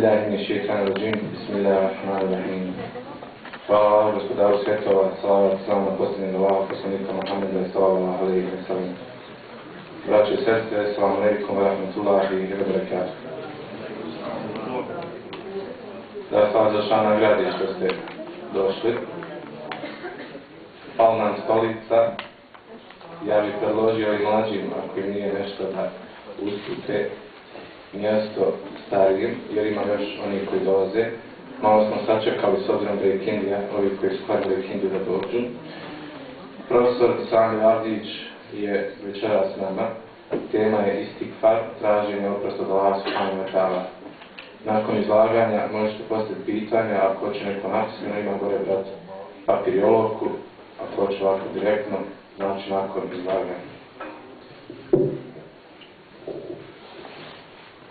billahi min shaitan rajim, bismillahirrahmanirrahim. Hvala vam, gospodaru svjetova, salavat, salavat na posljednjem dovahu, poslanika Muhammeda i sallallahu alaihi wa sallam. Braće i sestre, assalamu alaikum wa rahmatullahi i barakatuh. Da sam za na gradi što ste došli. Pal nam stolica. Ja bih predložio i mlađim, ako im nije nešto da uspite, mjesto starijim, jer ima još oni koji dolaze. Malo smo sačekali s obzirom da je Kindija, ovi koji su kvarili Kindiju da dođu. Profesor Sami Avdić je večera s nama. Tema je istikfar, traženje oprosta do Allah subhanahu wa ta'ala. Nakon izlaganja možete postaviti pitanja, ako hoće neko napisano, ima gore brat papir i olovku, ako hoće ovako direktno, znači nakon izlaganja.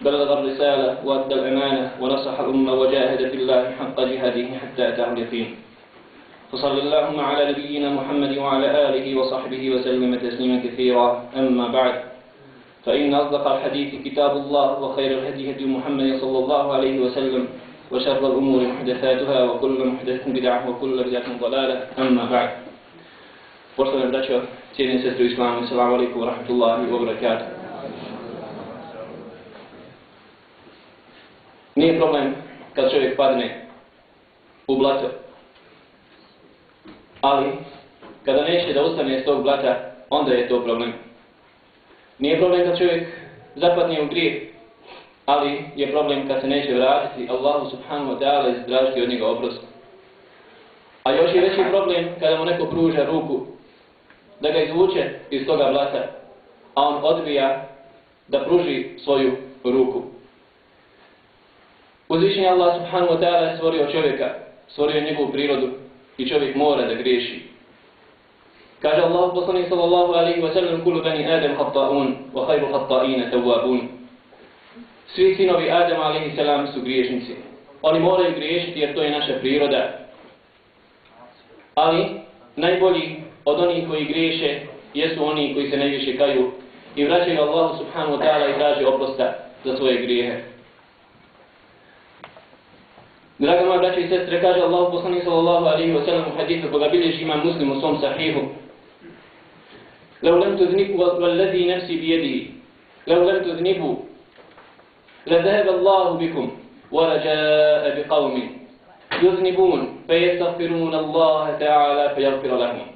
بلغ الرسالة وأدى الأمانة ونصح الأمة وجاهد في الله حق جهاده حتى أتاه اليقين فصلى اللهم على نبينا محمد وعلى آله وصحبه وسلم تسليما كثيرا. أما بعد فإن أصدق الحديث كتاب الله وخير الهدي هدي محمد صلى الله عليه وسلم وشر الأمور محدثاتها وكل محدثة بدعة وكل بدعة ضلالة. أما بعد Poštovane braćo, cijenim sestru Islamu, assalamu alaikum wa rahmatullahi wa barakatuh. Nije problem kad čovjek padne u blato, ali kada neće da ustane iz tog blata, onda je to problem. Nije problem kad čovjek zapadne u grijeh, ali je problem kad se neće vratiti Allahu subhanahu wa ta'ala i zdražiti od njega oprost. A još je veći problem kada mu neko pruža ruku da ga izvuče iz toga blata, a on odbija da pruži svoju ruku. Uzvišenje Allah subhanahu wa ta'ala je stvorio čovjeka, stvorio njegovu prirodu i čovjek mora da griješi. Kaže Allah poslanik sallallahu alaihi wa sallam kulu bani Adam hatta'un wa khayru hatta'ina tawabun. Svi sinovi Adam alaihi salam su griješnici. Oni moraju griješiti jer to je naša priroda. Ali najbolji od onih koji griješe jesu oni koji se najviše kaju i vraćaju Allahu subhanahu wa ta'ala i traže oprosta za svoje grijehe. Draga moja braća i sestre, kaže Allah poslanik sallallahu alaihi wa sallam u hadithu koga bilježi imam muslim u svom sahihu. لو لم تذنبوا والذي نفسي بيده لو لم تذنبوا لذهب الله بكم ورجاء بقوم يذنبون فيستغفرون الله تعالى فيغفر لهم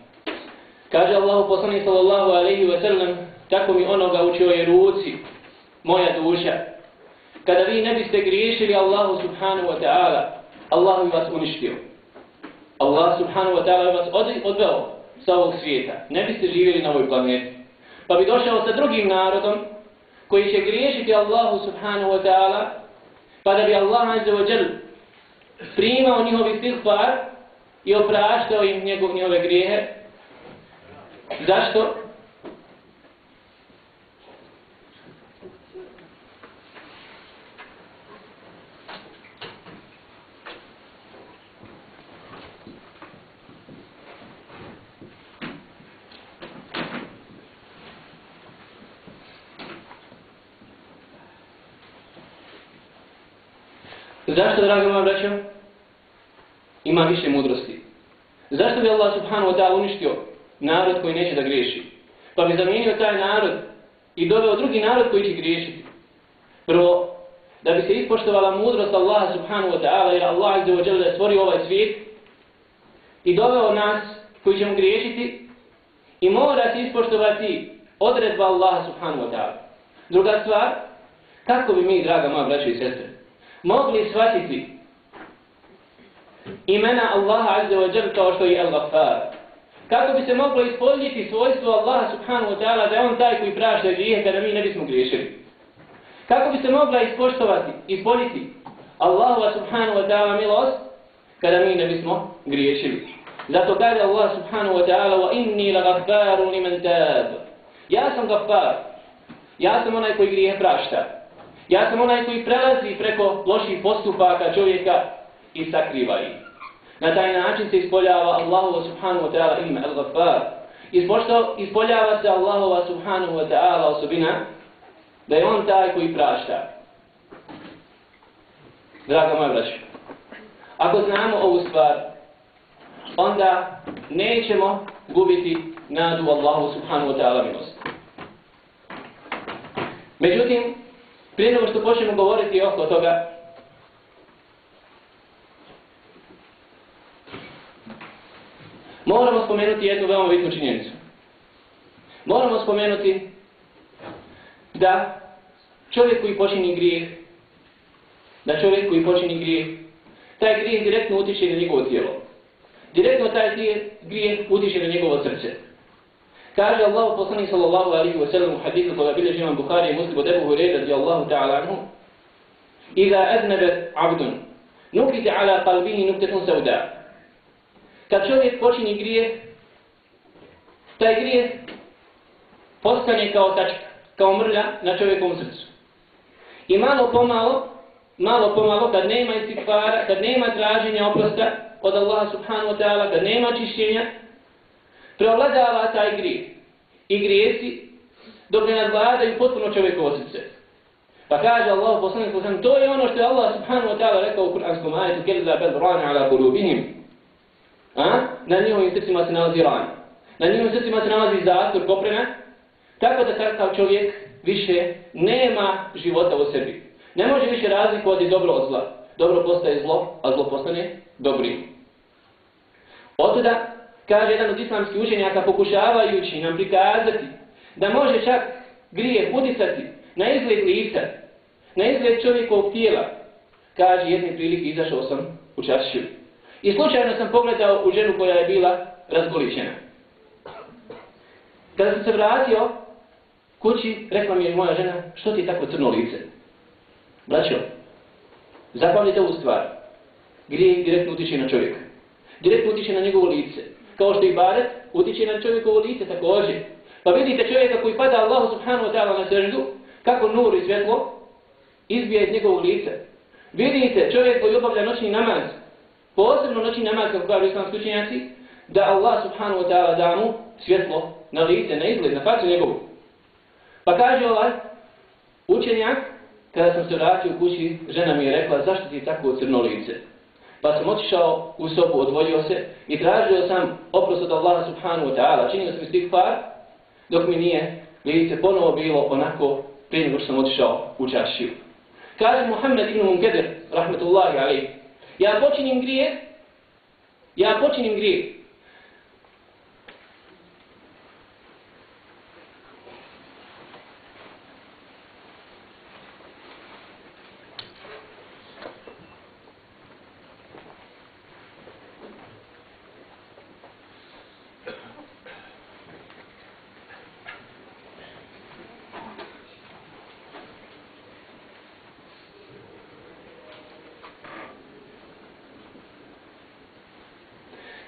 Kaže Allah poslanik sallallahu alaihi wa sallam tako mi onoga u čioj ruci moja duša kada vi ne biste griješili Allahu subhanahu wa ta'ala, Allah bi vas uništio. Allah subhanahu wa ta'ala bi vas odveo sa ovog svijeta. Ne biste živjeli na ovoj planeti. Pa bi došao sa drugim narodom koji će griješiti Allahu subhanahu wa ta'ala, pa da bi Allah azza wa jel primao njihov istighfar i opraštao im njegov, njihove grijehe. Zašto? Zašto, draga moja braćo? Ima više mudrosti. Zašto bi Allah subhanahu wa ta'ala uništio narod koji neće da griješi? Pa bi zamijenio taj narod i doveo drugi narod koji će griješiti. Prvo, da bi se ispoštovala mudrost Allaha subhanahu wa ta'ala jer Allah azze wa da stvorio ovaj svijet i doveo nas koji ćemo griješiti i mora se ispoštovati odredba Allaha subhanahu wa ta'ala. Druga stvar, kako bi mi, draga moja braćo i sestre, mogli shvatiti imena Allaha azza wa jalla kao što je Al-Ghaffar. Kako bi se moglo ispoljiti svojstvo Allaha subhanahu wa ta'ala da je on taj koji prašta grijeh kada mi ne bismo griješili. Kako bi se mogla ispoštovati, ispoljiti Allahu subhanahu wa ta'ala milost kada mi ne bismo griješili. Zato kaže Allah subhanahu wa ta'ala wa inni la gaffaru li man tab. Ja sam gaffar. Ja sam onaj koji grije prašta. Ja sam onaj koji prelazi preko loših postupaka čovjeka i sakriva ih. Na taj način se ispoljava Allahu subhanahu wa ta'ala ime al-gaffar. Ispoljava se Allahu subhanahu wa ta'ala osobina da je on taj koji prašta. Draga moja braća, ako znamo ovu stvar, onda nećemo gubiti nadu Allahu subhanahu wa ta'ala milost. Međutim, prije nego što počnemo govoriti oko toga, moramo spomenuti jednu veoma bitnu činjenicu. Moramo spomenuti da čovjek koji počini grijeh, da čovjek koji počini grijeh, taj grijeh direktno utiče na njegovo tijelo. Direktno taj grijeh utiče na njegovo srce. Kaže Allah poslanik sallallahu alaihi wa sallam u hadithu koga bilježi imam Bukhari i muslim od Ebu Hureyre radijallahu ta'ala anhu Iza aznebe abdun nukite ala kalbini nuktetun sauda Kad čovjek počini grije taj grije postane kao tačka, kao mrlja na čovjekovom srcu. I malo pomalo, malo pomalo, kad nema istikvara, kad nema traženja oprosta od Allaha subhanahu wa ta'ala, kad nema čišćenja, preovladava taj grijeh. I grijesi dok ne nadvladaju potpuno čovjekovo srce. Pa kaže Allah poslanik poslanik, to je ono što je Allah subhanahu wa ta'ala rekao u Kur'anskom ajetu, kella bel rana ala kulubihim. A? Na njihovim srcima se nalazi ran. Na njihovim srcima se nalazi zatvor, koprena. Tako da takav čovjek više nema života u sebi. Ne može više razlikovati dobro od zla. Dobro postaje zlo, a zlo postane dobrim. Otuda, kaže jedan od islamskih učenjaka, pokušavajući nam prikazati da može čak grije udisati na izgled lica, na izgled čovjekovog tijela, kaže jedne prilike izašao sam u čašću. I slučajno sam pogledao u ženu koja je bila razgoličena. Kada sam se vratio kući, rekla mi je moja žena, što ti je tako crno lice? Braćo, zapamljite ovu stvar. Grije direktno utiče na čovjeka. Direktno utiče na njegovo lice. Kao što i baret utiče na čovjekovo lice također. Pa vidite čovjeka koji pada Allahu subhanahu wa ta'ala na seždu, kako nur i svjetlo izbija iz njegovog lica. Vidite čovjek koji obavlja noćni namaz, posebno noćni namaz kako kažu islamski učenjaci, da Allah subhanahu wa ta'ala da mu svjetlo na lice, na izgled, na facu njegovu. Pa kaže ovaj učenjak, kada sam se vratio u kući, žena mi je rekla, zašto ti je tako crno lice? Pa sam otišao u sobu, odvojio se i tražio sam oprost od Allaha subhanahu wa ta'ala. Činio sam istighfar dok mi nije lice ponovo bilo onako prije nego što sam otišao u čašiju. Kaže Muhammed ibn Munkedir, rahmetullahi alaih, ja počinim grije, ja počinim grije,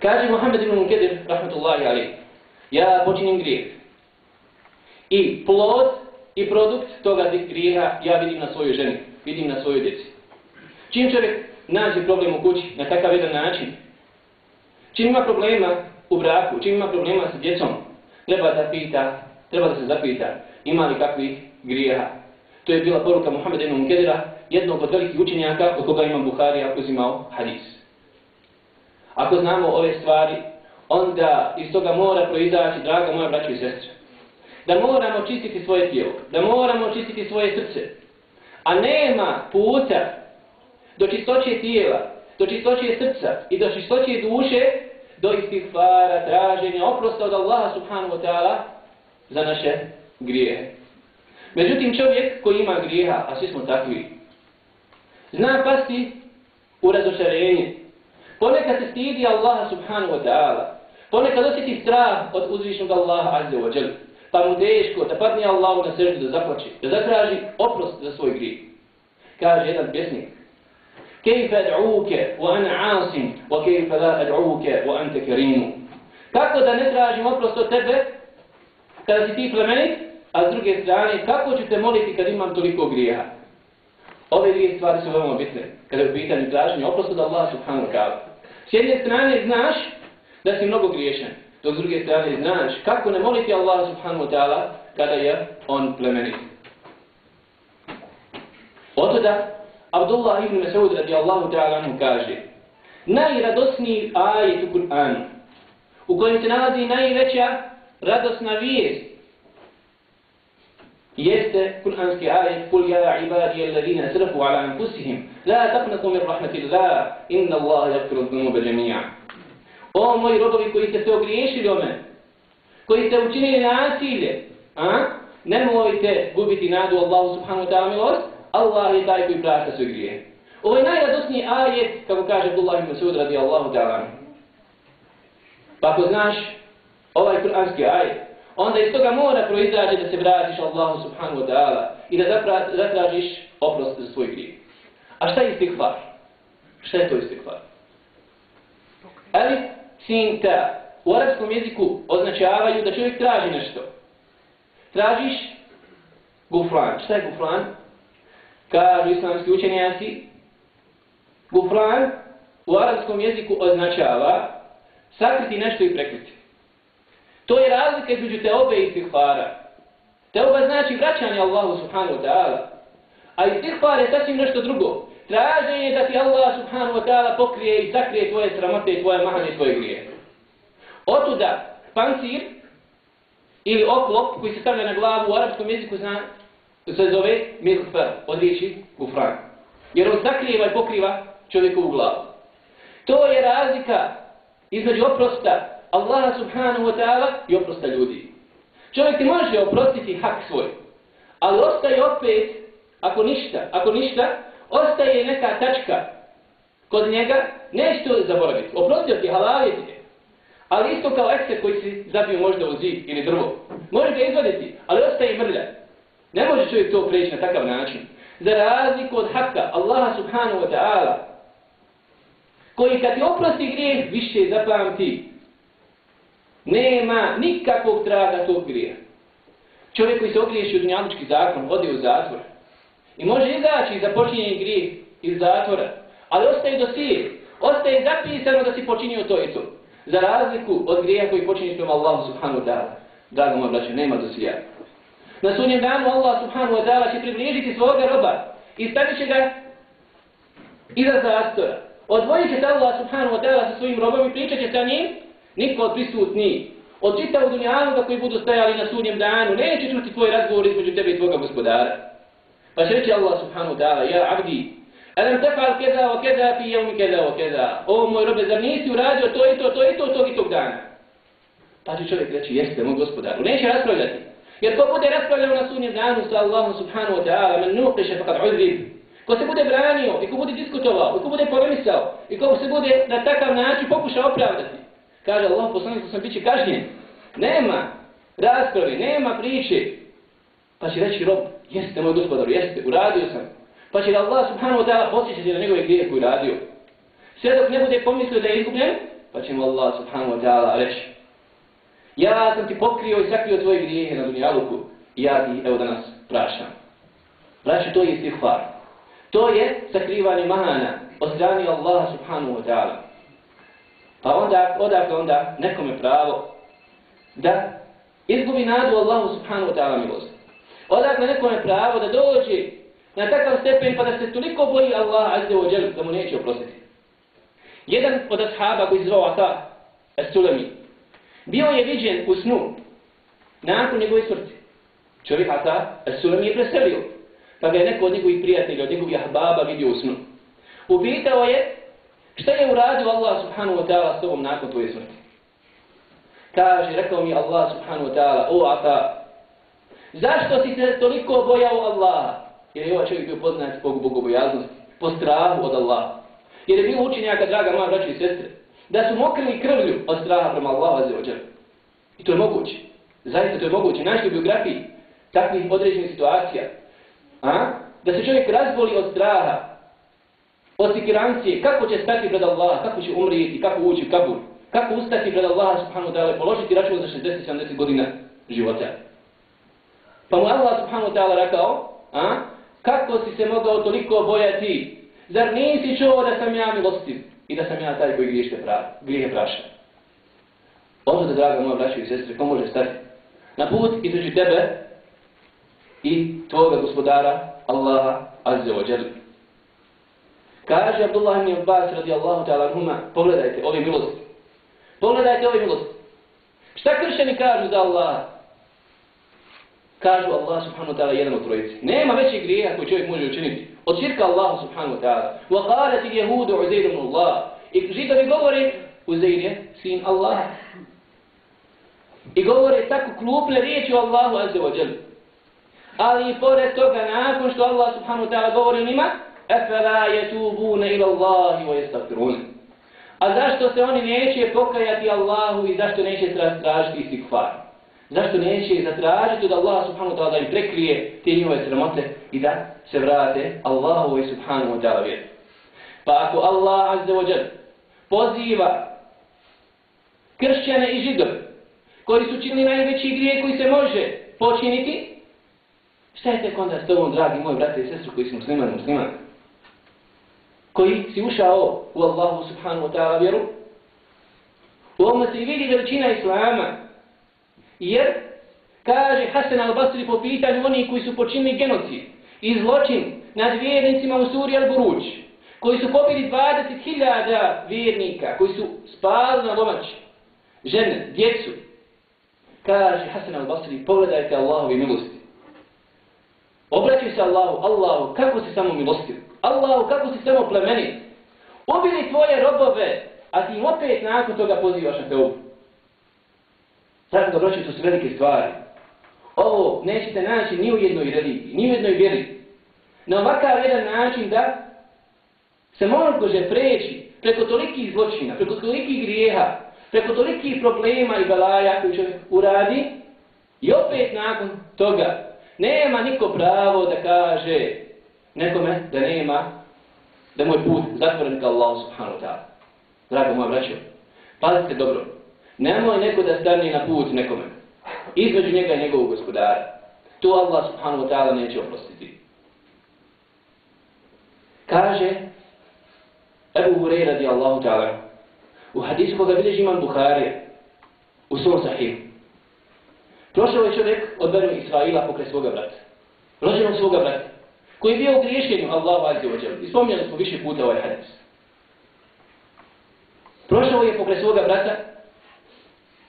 Kaže Muhammed ibn Munkedir, rahmatullahi alaih, ja počinim grijeh. I plod i produkt toga grijeha ja vidim na svojoj ženi, vidim na svojoj djeci. Čim čovjek nađe problem u kući na takav jedan način, čim ima problema u braku, čim ima problema sa djecom, treba da pita, treba da se zapita ima li kakvih grijeha. To je bila poruka Muhammeda ibn Munkedira, jednog od velikih učenjaka od koga imam Buharija uzimao hadis. Ako znamo ove stvari, onda iz toga mora proizaći, draga moja braća i sestre, da moramo čistiti svoje tijelo, da moramo čistiti svoje srce, a nema puta do čistoće tijela, do čistoće srca i do čistoće duše, do istighfara, traženja, oprosta od Allaha subhanahu wa ta'ala za naše grijehe. Međutim, čovjek koji ima grijeha, a svi smo takvi, zna pasti u razočarenje, Ponekad se stidi Allaha subhanahu wa ta'ala. Ponekad osjeti strah od uzvišnog Allaha azze wa jel. Pa mu teško da padne Allahu na srđu da zaplače, da zatraži oprost za svoj grijeh. Kaže jedan pjesnik. Kejfe ad'uke wa ana asim, wa kejfe la ad'uke wa ante kerimu. Kako da ne tražim oprost od tebe, kada si ti plemenit, a s druge strane, kako ću te moliti kad imam toliko grijeha? Ove dvije stvari su veoma bitne, kada je u pitanju traženja oprost od Allah subhanahu wa ta'ala. S jedne strane znaš da si mnogo griješan, dok s druge strane znaš kako ne moliti Allah subhanahu wa ta'ala kada je on plemenit. Oto da Abdullah ibn Mas'ud radijallahu ta'ala anhu kaže najradosniji ajet u Kur'anu u kojem se nalazi najveća radosna vijest jeste kur'anski ajet kul ja ibadi alladhina asrafu ala anfusihim la taqnatu min rahmatillah inna Allah yaghfiru dhunuba jami'a O moji robovi koji ste se ogriješili o mene koji ste učinili nasilje a nemojte gubiti nadu Allahu subhanahu wa ta'ala milost Allah je taj koji prašta sve grije. Ovo je najradosniji ajet, kako kaže Abdullah ibn Masud radi Allahu ta'ala. Pa ako znaš ovaj kuranski ajet, onda iz toga mora proizađe da se vratiš Allahu subhanahu wa ta'ala i da zatražiš oprost za svoj grijeh. A šta je istighfar? Šta je to istighfar? Ali, sin, ta, u arabskom jeziku označavaju da čovjek traži nešto. Tražiš gufran. Šta je gufran? kažu islamski učenjaci, gufran u arabskom jeziku označava sakriti nešto i prekriti. To je razlika između te obe istihvara. Teoba znači vraćanje Allahu subhanahu wa ta'ala. A istihvar je sasvim nešto drugo. Traženje da ti Allah subhanahu wa ta'ala pokrije i sakrije tvoje sramote, tvoje mahane, tvoje grije. Otuda pancir ili oklop koji se stavlja na glavu u arabskom jeziku zna, se zove mizgfar, od riječi kufran. Jer on zakrijeva i pokriva čovjekovu glavu. To je razlika između oprosta Allaha subhanahu wa ta'ala i oprosta ljudi. Čovjek ti može oprostiti hak svoj, ali ostaje opet, ako ništa, ako ništa, ostaje neka tačka kod njega, neće to zaboraviti. Oprostio ti, halalje ti Ali isto kao ekser koji si zabio možda u zid ili drvo. Može ga izvaditi, ali ostaje mrlja. Ne može čovjek to preći na takav način. Za razliku od haka Allaha subhanahu wa ta'ala, koji kad ti oprosti grijeh, više zapamti. Nema nikakvog traga tog grija. Čovjek koji se okriješi u dunjalučki zakon, ode u zatvor. I može izaći za počinjenje grije iz zatvora. Ali ostaje do sije. Ostaje zapisano da si počinio to i to. Za razliku od grija koji počinješ prema Allahu subhanahu wa ta'ala. Drago moj braće, nema dosije. Na sunjem danu Allah subhanahu wa ta'ala će približiti svoga roba i stavit će ga iza zastora. Odvojit će se Allah subhanahu wa ta'ala sa svojim robom i pričat će sa njim niko od prisutnijih. Od čitavu dunjanu da koji budu stajali na sunjem danu, neće čuti tvoj razgovor između tebe i tvoga gospodara. Pa će reći Allah subhanahu wa ta'ala, ja abdi, alam tefal keda wa keda fi jevmi keda wa keda. O moj robe, zar nisi uradio to i to, to i to, tog i tog dana? Pa će čovjek reći, jeste moj gospodaru. Neće raspravljati. Jer ko bude raspravljao na sunjem danu sa Allahom subhanahu wa ta'ala, men nuqiše fakat uzrib. Ko se bude branio, i ko bude diskutovao, i ko bude polemisao, i ko se bude na takav način pokušao opravdati. Kaže Allah, poslanik sam bit će kažnjen. Nema raspravi, nema priče. Pa će reći rob, jeste moj gospodar, jeste, uradio sam. Pa će Allah subhanahu wa ta'ala posjećati na njegove grije koje uradio. Sve dok ne bude pomislio da je izgubljen, pa će mu Allah subhanahu wa ta'ala reći, Ja sam ti pokrio i sakrio tvoje grijehe na dunjaluku i ja ti evo danas prašam. Braću, to je istihvar. To je sakrivanje mahana od strani Allaha subhanahu wa ta'ala. Pa onda, odakle onda nekome pravo da izgubi nadu Allahu subhanahu wa ta'ala milost. Odakle nekome pravo da dođe na takav stepen pa da se toliko boji Allah azze wa jel da mu neće oprostiti. Jedan od ashaba koji zvao Ata, Es-Sulemi, bio je viđen u snu nakon njegove smrti. Čovjek Ata Sulam je preselio. Pa ga je neko od njegovih prijatelja, od njegovih ahbaba vidio u snu. Upitao je šta je uradio Allah subhanahu wa ta'ala s tobom nakon tvoje smrti. Kaže, rekao mi Allah subhanahu wa ta'ala, o Ata, zašto si se toliko bojao Allaha? Jer je ovaj čovjek bio poznat zbog bogobojaznosti, po strahu od Allaha. Jer je bilo učenjaka, draga moja braća i sestre, da su mokrili krvlju od straha prema Allahu azze ođer. I to je moguće. Zaista to je moguće. Našli u biografiji takvih određenih situacija. A? Da se čovjek razboli od straha od sikirancije, kako će stati pred Allaha, kako će umrijeti, kako ući u kabur, kako ustati pred Allaha subhanahu wa ta'ala, položiti račun za 60-70 godina života. Pa mu Allah subhanahu wa ta'ala rekao, a, kako si se mogao toliko bojati, zar nisi čuo da sam ja milostiv i da sam ja taj koji griješte pra, grijehe praša. Ovdje, draga moja braća i sestre, ko može stati na put između tebe i tvoga gospodara, Allaha Azza wa Kaže Abdullah ibn Abbas radijallahu ta'ala anhuma, pogledajte ove milosti. Pogledajte ove milosti. Šta kršćani kažu za Allaha? Kažu Allah subhanahu wa ta'ala jedan od trojice. Nema većeg grijeha koji čovjek može učiniti. Od širka Allahu subhanahu wa ta'ala. Wa qalati jehudu uzeirum Allah. I židovi govore, Uzeir je sin Allaha. I govore tako klupne riječi o Allahu azza wa jalla. Ali i pored toga, nakon što Allah subhanahu wa ta'ala govori njima, Efela jetubune ila Allahi wa jestafirun. A zašto se oni neće pokajati Allahu i zašto neće tražiti istikfar? Zašto neće zatražiti da Allah subhanahu ta'ala im prekrije te njove sramote i da se vrate Allahu i subhanahu ta'ala vjeru? Pa ako Allah azze wa jel poziva kršćane i židove koji su činili najveći grije koji se može počiniti, šta je tek onda s tobom, dragi moj brate i sestru koji su muslimani, muslimani? Koji si ušao u Allahu subhanahu wa ta'ala vjeru. U ovome se vidi veličina Islama. Jer, kaže Hasan al-Basri po pitanju oni koji su počinili genocid i zločin nad vjernicima u Suri al-Buruć, koji su pobili 20.000 vjernika, koji su spali na lomači, žene, djecu, kaže Hasan al-Basri, pogledajte Allahovi milosti. Obraćaj se Allahu, Allahu, kako si samo milostiv? Allahu, kako si samo plemenit. Ubili tvoje robove, a ti im opet nakon toga pozivaš na teobu. Zato dobroći, to su velike stvari. Ovo nećete naći ni u jednoj religiji, ni u jednoj vjeri. Na ovakav jedan način da se može preći preko tolikih zločina, preko tolikih grijeha, preko tolikih problema i balaja koji čovjek uradi i opet nakon toga nema niko pravo da kaže nekome da nema, da moj put zatvoren kao Allah subhanahu wa ta'ala. Drago moja braćo, pazite dobro, nemoj neko da stane na put nekome, između njega i njegovog gospodara. To Allah subhanahu wa ta'ala neće oprostiti. Kaže Ebu Hurej radi Allahu ta'ala u hadisu koga bilježi imam Bukhari u svom sahihu. Prošao je čovjek od Benu Israila pokraj svoga brata. Rođenog svoga brata koji je bio u griješenju Allahu Azze wa Jal. Ispomnjali smo više puta ovaj hadis. Prošao je pokraj svoga brata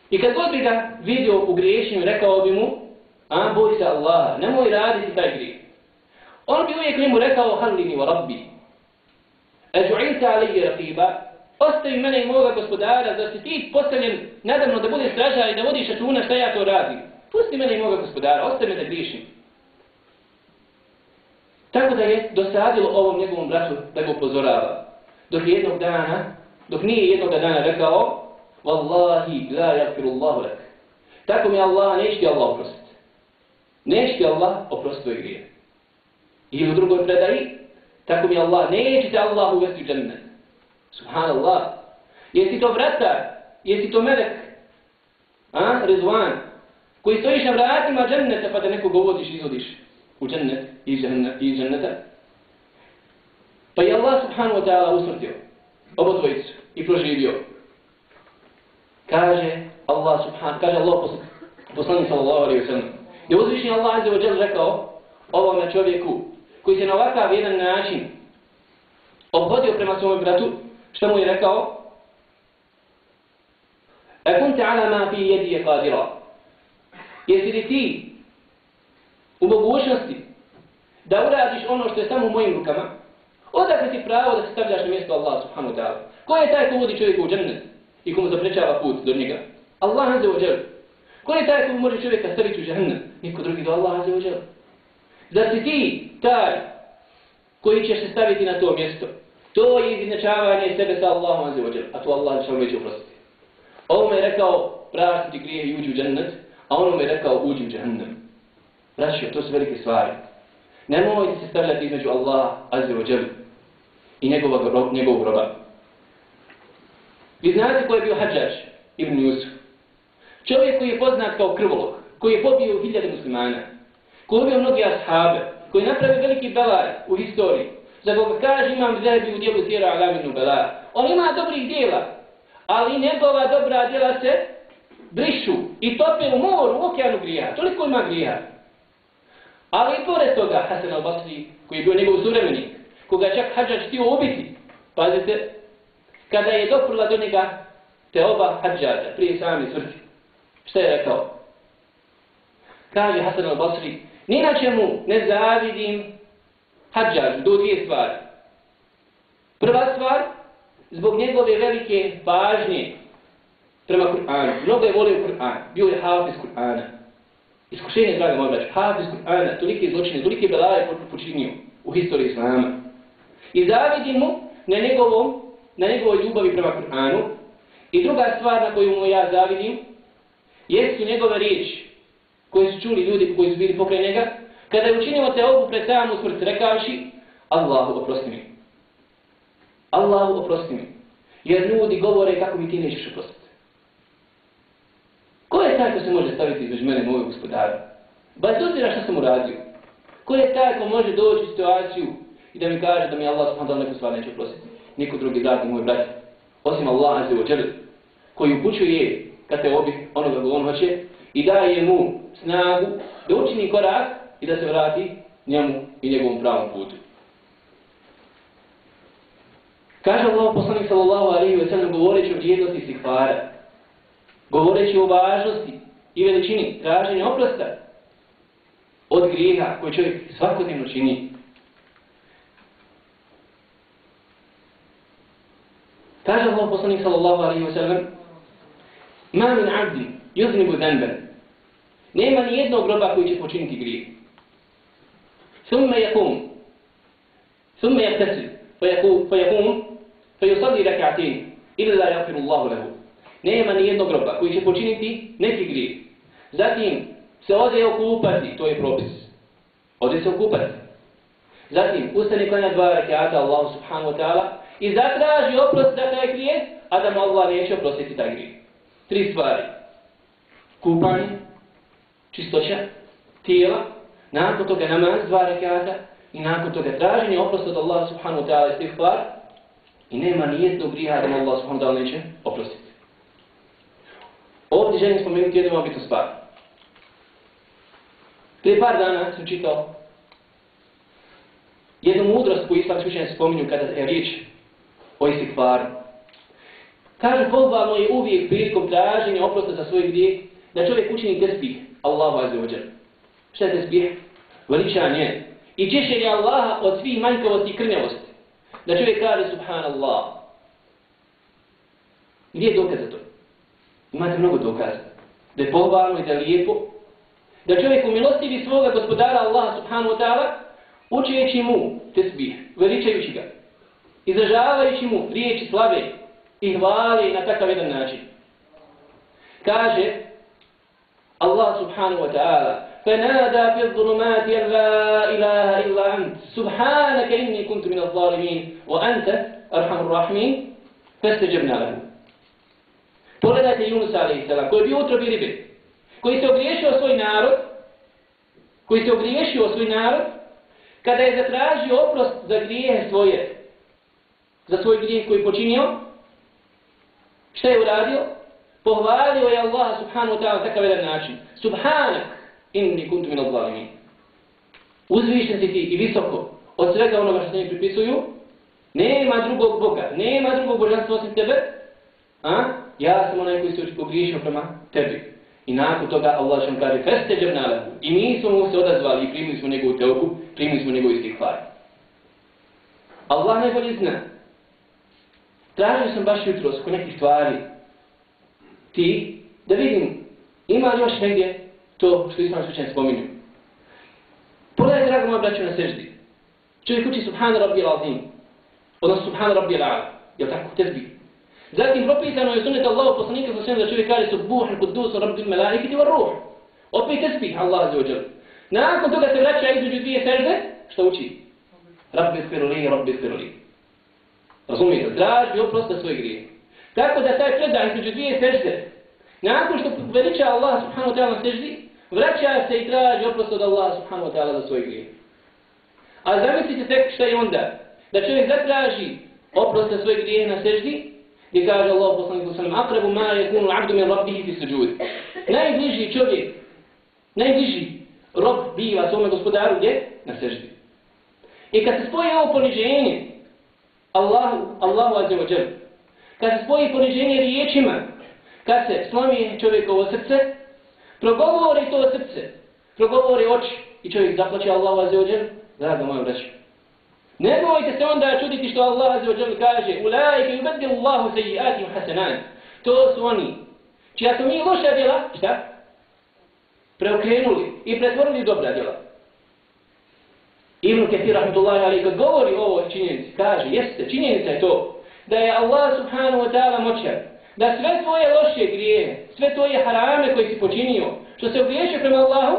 i kad god bi ga vidio u griješenju, rekao bi mu, a boj se Allaha, nemoj raditi taj grijeh. On bi uvijek njemu rekao, halini wa rabbi, eđu'ilta alije raqiba, ostavi mene i moga gospodara, da si ti postavljen nadamno da bude straža i da vodiš računa šta ja to radim. Pusti mene i moga gospodara, ostavi me da griješim. Tako da je dosadilo ovom njegovom bratu da ga upozorava. Dok je jednog dana, dok nije jednog dana rekao, Wallahi la yakfirullahu lak. Tako mi Allah neće ti Allah oprostiti. Neće ti Allah oprostiti tvoj grije. I u drugoj predaji, tako mi Allah neće ti Allah uvesti u džennet. Subhanallah. Jesi to vratar? Jesi to melek? A? Rezvan, Koji stojiš na vratima dženneta pa da nekog uvodiš i izvodiš u džennet i dženneta. Pa je Allah subhanahu wa ta'ala usmrtio obo dvojicu i proživio. Kaže Allah subhanahu, kaže Allah poslanik sallallahu alaihi wa sallam. Je uzvišnji Allah azza wa jel rekao ovome čovjeku koji se na ovakav jedan način obhodio prema svome bratu, što mu je rekao? E ala ma fi yadi qadira. kadira. Jesi li ti u mogućnosti da uradiš ono što je samo u mojim rukama, odakle ti pravo da se stavljaš na mjesto Allah subhanahu wa ta'ala? Ko je taj ko vodi čovjeka u džennet i ko mu zaprečava put do njega? Allah azze wa. Ko je taj ko može čovjeka staviti u džennet? Niko drugi do Allah azze wa jel. Zar si ti taj koji ćeš se staviti na to mjesto? To je izjednačavanje sebe sa Allahom azze wa. A to Allah će neće već oprostiti. Ovo me je rekao praštiti grije i uđi u džennet, a ono me je rekao uđi u džennet. Braćo, to su velike stvari. Nemojte se stavljati između Allah, azze wa džel, i njegovog, njegovog roba. Vi znate ko je bio Hadžaž ibn Jusuf? Čovjek koji je poznat kao krvolog, koji je pobio hiljade muslimana, koji je ubio mnogi ashabe, koji je napravio veliki belar u historiji, za koga kaže imam zebi u dijelu sjera alaminu belar. On ima dobrih dijela, ali njegova dobra dijela se brišu i tope u moru, u okeanu grija. Toliko ima grija. Ali i pored toga, Hasan al-Basri, koji je bio njegov suvremenik, koga čak Hadžač htio ubiti, pazite, kada je doprla do njega te oba Hadžača prije sami smrti. Šta je rekao? Kaže Hasan al-Basri, ni na čemu ne zavidim hađaču do dvije stvari. Prva stvar, zbog njegove velike pažnje prema Kur'anu. Mnogo je volio Kur'an, bio je hafiz Kur'ana. Iskušenje, dragi moj braća, hafiz Kur'ana, tolike zločine, tolike belaje počinio u historiji Islama. I zavidim mu na njegovom, na njegovoj ljubavi prema Kur'anu. I druga stvar na koju mu ja zavidim, jesu njegove riječi koje su čuli ljudi koji su bili pokraj njega, kada je učinio te ovu pred samu smrt, rekavši, Allahu oprosti mi. Allahu oprosti mi. Jer ljudi govore kako mi ti nećeš oprostiti. Taj ko se može staviti između mene i mojeg gospodara? Ba obzira što sam uradio. Ko je taj ko može doći u situaciju i da mi kaže da mi Allah subhanahu ta'ala neku stvar neće oprostiti? Niko drugi dragi moj brat. Osim Allah azze wa koji upućuje kad te obi onoga ko on hoće i daje mu snagu da učini korak i da se vrati njemu i njegovom pravom putu. Kaže Allah poslanik sallallahu alaihi wa sallam govoreći o vrijednosti istighfara, govoreći o važnosti i veličini traženja oprosta od grina koje čovjek svakodnevno čini. Kaže Allah poslanik sallallahu alaihi wa sallam Ma min abdi yuznibu zanben Nema ni jednog roba koji će počiniti grije. Summe yakum Summe yaktasil Fa yakum Fa yusadi rakatin Illa yafiru Allahu lehu nema ni jednog groba koji će počiniti neki grijeh. Zatim se ode okupati, to je propis. Ode se okupati. Zatim ustane klanja dva rakijata Allahu subhanahu wa ta'ala i zatraži oprost za taj grijeh, a da mu Allah neće oprostiti taj grijeh. Tri stvari. Kupanje, čistoća, tijela, nakon toga namaz, dva rakijata i nakon toga traženje oprosta od Allaha subhanahu wa ta'ala i tih stvari i nema nijednog grija da mu Allah subhanahu wa ta'ala neće oprostiti. Ovdje želim spomenuti jednu obitu stvar. Prije par dana sam čitao jednu mudrost koju islamski učenje spominju kada je riječ o istikvaru. Kažu pohvalno je uvijek prilikom traženja oprosta za svoj grijeh da čovjek učini tespih Allahu azze wa. Šta je tespih? Veličanje. I češenje Allaha od svih manjkovosti i krnjavosti. Da čovjek kaže subhanallah. Gdje je dokaz za to? Imate mnogo dokaza. Da je pohvalno i da je lijepo. Da čovjek umilostivi svoga gospodara Allaha subhanahu wa ta'ala učeći mu tesbih, veličajući ga. Izražavajući mu riječi slave i hvale na takav jedan način. Kaže Allah subhanahu wa ta'ala فنادى في الظلمات أن لا إله إلا أنت سبحانك إني كنت من الظالمين وأنت أرحم الراحمين فاستجبنا له Pogledajte Yunus a.s. koji je bio utrobi ribe, koji se ogriješio svoj narod, koji se ogriješio svoj narod, kada je zatražio oprost za grijehe svoje, za svoj grijeh koji je počinio, šta je uradio? Pohvalio je Allah subhanahu wa ta'ala takav jedan način. Subhanak, inni kuntu min al-zalimin. Uzvišen si ti i visoko od svega onoga što se mi pripisuju, nema drugog Boga, nema drugog božanstva osim tebe, a? Ja sam onaj koji se pogriješio prema tebi. I nakon toga Allah što kaže, feste džernalehu. I mi smo mu se odazvali i primili smo njegovu teoku, primili smo njegovu istih. Allah najbolje zna. Tražio sam baš jutro oko nekih stvari ti da vidim ima li još negdje to što islam slučajno spominju. Pogledaj, drago moja braću, na seždi. Čovjek uči Subhana Rabbi al-Azim, odnosno Subhana Rabbi al-Ala, jel tako, tezbi. Zatim propisano je sunet Allahu poslanika sa svem da čovjek kaže Subbuhan kudus Rabbil malaikati var ruh. Opet tespih Allah azza wa jalla. Nakon toga se vraća između dvije sežde, što uči? Rabbi sfiruli, Rabbi sfiruli. Razumijete? Traži oprosta svoj grije. Tako da taj predaj između dvije sežde, nakon što veliča Allah subhanahu wa ta'ala na seždi, vraća se i traži oprost od Allah subhanahu wa ta'ala za svoj grije. A zamislite tek šta je onda? Da čovjek zatraži oprost za svoj grije na seždi, gdje kaže Allah poslanik sallam, akrabu ma je kunu abdu min rabbih fi suđud. Najbliži čovjek, najbliži rob biva svome gospodaru gdje? Na seždi. I kad se spoji ovo poniženje, Allahu, Allahu azze wa džel, kad se spoji poniženje riječima, kad se slomi čovjekovo srce, progovori to srce, progovori oči i čovjek zaplaće Allahu azze wa džel, draga moja braća. Nemojte se onda čuditi što Allah azze wa jel kaže, ulajke yubeddilu Allahu sejiatim hasanan. To su oni, čija su mi loša djela, šta? Preokrenuli i pretvorili dobra djela. Ibn Kathir rahmatullahi alaihi kad govori o ovoj činjenici, kaže, jeste, činjenica je to, da je Allah subhanahu wa ta'ala moćan, da sve tvoje loše grije, sve tvoje harame koje si počinio, što se ogriješio prema Allahu,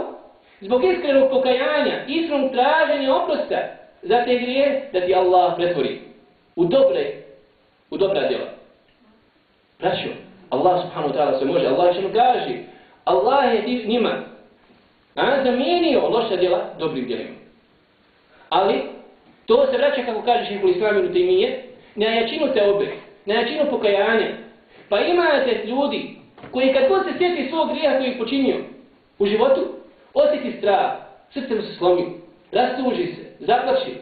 zbog iskrenog pokajanja, iskrenog traženja oprosta za te grije, da ti Allah pretvori u dobre, u dobra djela. Braćo, Allah subhanahu wa ta'ala se može, Allah će kaže, Allah je ti njima a, zamijenio loša djela dobrim djelima. Ali, to se vraća, kako kaže šeho Islaminu Tejmije, na jačinu te obe, na jačinu pokajanja. Pa imate ljudi koji kad god se sjeti svog grija koji je počinio u životu, osjeti strah, srce mu se slomi, rastuži se, zaplaši.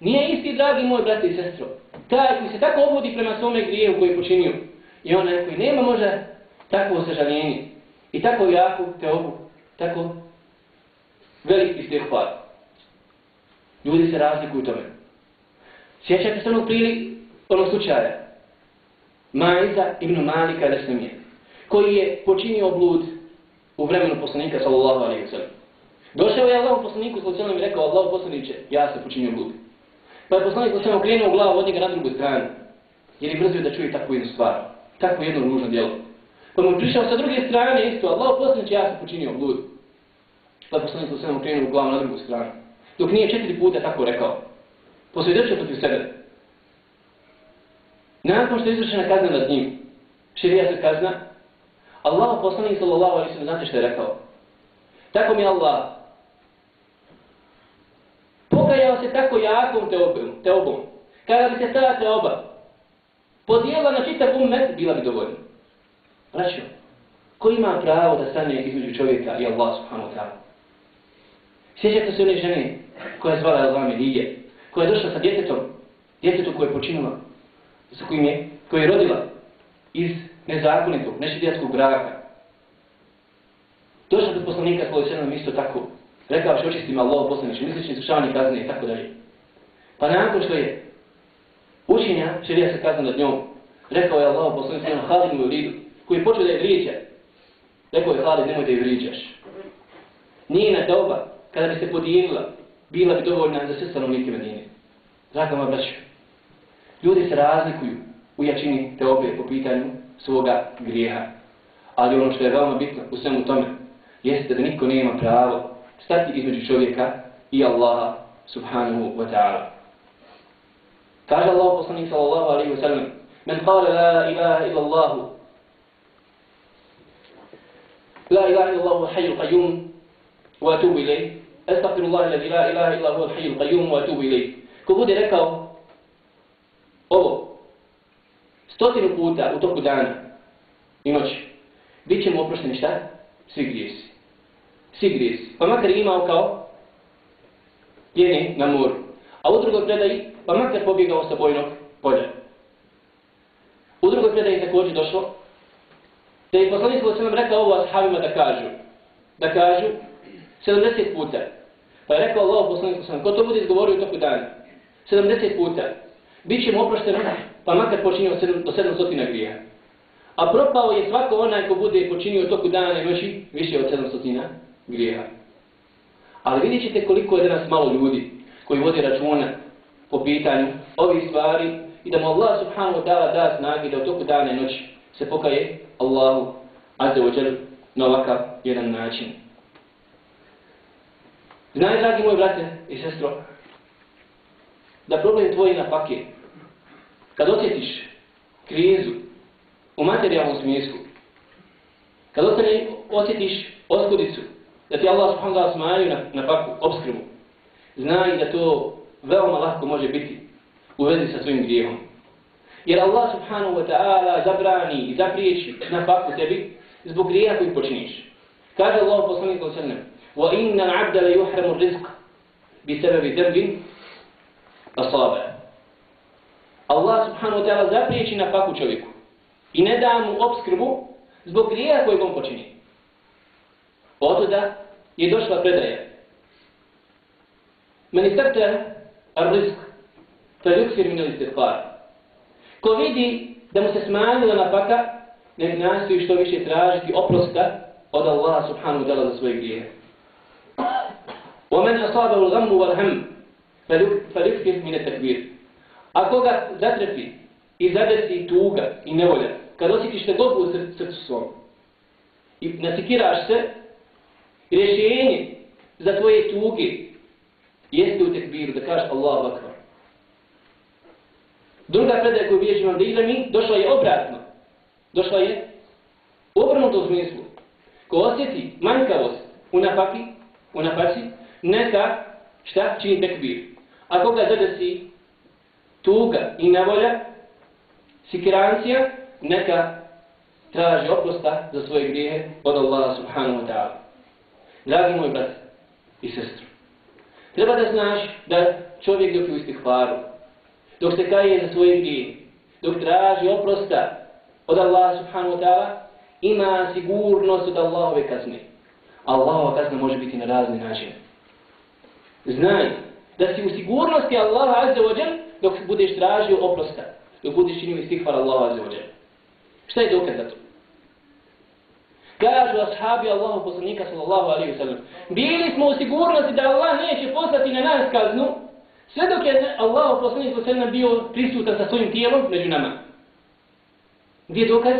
Nije isti, dragi moj brat i sestro, taj koji se tako obudi prema svome grijehu koji je počinio i onaj koji nema možda takvo sažaljenje i tako jaku te obu, tako veliki ste hvala. Ljudi se razlikuju tome. Sjećate se onog prili, onog slučaja. Majza ibn Malika Reslimije, koji je počinio blud u vremenu poslanika sallallahu alaihi wa sallam. Došao je Allahom poslaniku sallallahu i rekao Allahom poslaniće, ja sam počinio glup. Pa je poslanik sallallahu okrenuo glavu od njega na drugu stranu, jer je brzio da čuje takvu jednu stvar, takvu jednu ružno djelo. Pa mu prišao sa druge strane isto, Allahom poslaniće, ja sam počinio blud. Pa je poslanik sallallahu okrenuo glavu na drugu stranu dok nije četiri puta tako rekao. Posvjedočio protiv sebe. Nakon što je izvršena kazna nad njim, širija se kazna, Allah poslanik sallallahu alaihi sallam, znate što je rekao? Tako mi Allah pokajao se tako jakom teobom, teobom. Kada bi se ta teoba podijela na čitav umet, bila bi dovoljna. Braćo, ko ima pravo da stane između čovjeka i Allah subhanahu wa ta'ala? Sjećate se one žene koja je zvala Elvame Lije, koja je došla sa djetetom, djetetom koje je počinula, sa kojim je, koje je rodila iz nezakonitog, nešidijatskog braka. Došla do poslanika svoje srednom isto tako, rekao što očistim Allah poslaniče, mislični izvršavanje kazne i tako dalje. Pa nakon što je učinja širija se kazna nad njom, rekao je Allah poslaniče, jednom Halid mu vridu, koji je počeo da je vrijeđa. Rekao je Halid, nemoj da je vrijeđaš. Nije na doba, kada bi se podijelila, bila bi dovoljna za sve stanovnike Medine. Draga moja braću, ljudi se razlikuju u jačini te obje po pitanju svoga grijeha. Ali ono što je veoma bitno u svemu tome, jeste da niko nema pravo stati između čovjeka i Allaha subhanahu wa ta'ala. Kaže Allah poslanik sallallahu alaihi wa sallam, Men kale la ilaha illa Allahu, la ilaha illa Allahu hayu qayyum, wa atubu ilayh, Estagfirullah ilazi la ilaha illa huwa al-hayyul qayyum wa atubu ilayh. Ko bude rekao ovo stotinu puta u toku dana i noći, bit ćemo oprošteni šta? Svi grijesi. Sigris. Pa makar imao kao tjene na moru. A u drugoj predaji, pa makar pobjegao sa bojnog polja. U drugoj predaji također došlo da je poslanik sallallahu rekao ovo ashabima da kažu da kažu 70 puta Pa je rekao Allah poslaniku sam, ko to bude izgovorio u toku dana? 70 puta. Bićemo oprošteno, pa makar počinio do 700 grija. A propao je svako onaj ko bude počinio u toku dana i noći više od 700 grijeha. Ali vidjet ćete koliko je danas malo ljudi koji vode računa po pitanju ovih stvari i da mu Allah subhanahu wa ta'ala da snagi da u toku dana i noći se pokaje Allahu azze wa jel na ovakav jedan način. Znaj, dragi moji brate i sestro, da problem tvoji na fakir, kad osjetiš krizu u materijalnom smislu, kad osjetiš oskudicu, da ti Allah subhanahu wa ta'ala smanju na, na paku, obskrbu, znaj da to veoma lahko može biti u vezi sa svojim grijehom. Jer Allah subhanahu wa ta'ala zabrani i zapriječi na paku tebi zbog grijeha koji počiniš. Kaže Allah poslanik sallallahu alejhi ve sellem: "Wa inna al-'abda la yuhramu ar-rizq bi sababi dhanbin asaba." Allah subhanahu wa ta'ala zapriječi na paku čovjeku i ne da mu obskrbu zbog grijeha koji on počini. Otuda je došla predaja. Men istakta ar-rizq fa yuksir min al-istighfar. Ko vidi da mu se smanjila napaka, nek nastoji što više tražiti oprosta od Allaha subhanahu wa ta'ala za svoje grijehe. ومن أصابه الغم والهم فليكثر من التكبير. A koga zatrepi i zadesi tuga i nevolja, kad osjetiš te god u srcu svom i nasikiraš se, rješenje za tvoje tuge jeste u tekbiru, da kažeš Allahu akbar. Druga predaja koju bilježi vam da mi, došla je obratno. Došla je u obrnutom smislu. Ko osjeti manjkavost u napaki, u napaci, neka šta čini tekbir. A koga zadesi tuga i nevolja, sikirancija, neka traži oprosta za svoje grijehe od Allaha subhanahu wa ta'ala. Dragi moj brat i sestru, treba da znaš da čovjek dok je u istihvaru, dok se kaje za svoje grije, dok traži oprosta od Allaha subhanahu wa ta'ala, ima sigurnost od Allahove kazne. Allahova kazna može biti na razni način. Znaj da si u sigurnosti Allaha azza wa jel, dok budeš tražio oprosta, dok budeš činio istihvar Allaha azza wa jel. Šta je dokaz za to? Kažu ashabi Allahu poslanika sallallahu alaihi wa sallam, bili smo u sigurnosti da Allah neće poslati na nas kaznu, sve dok je Allahu poslanik sallallahu alaihi wa sallam bio prisutan sa svojim tijelom među nama. Gdje je dokaz?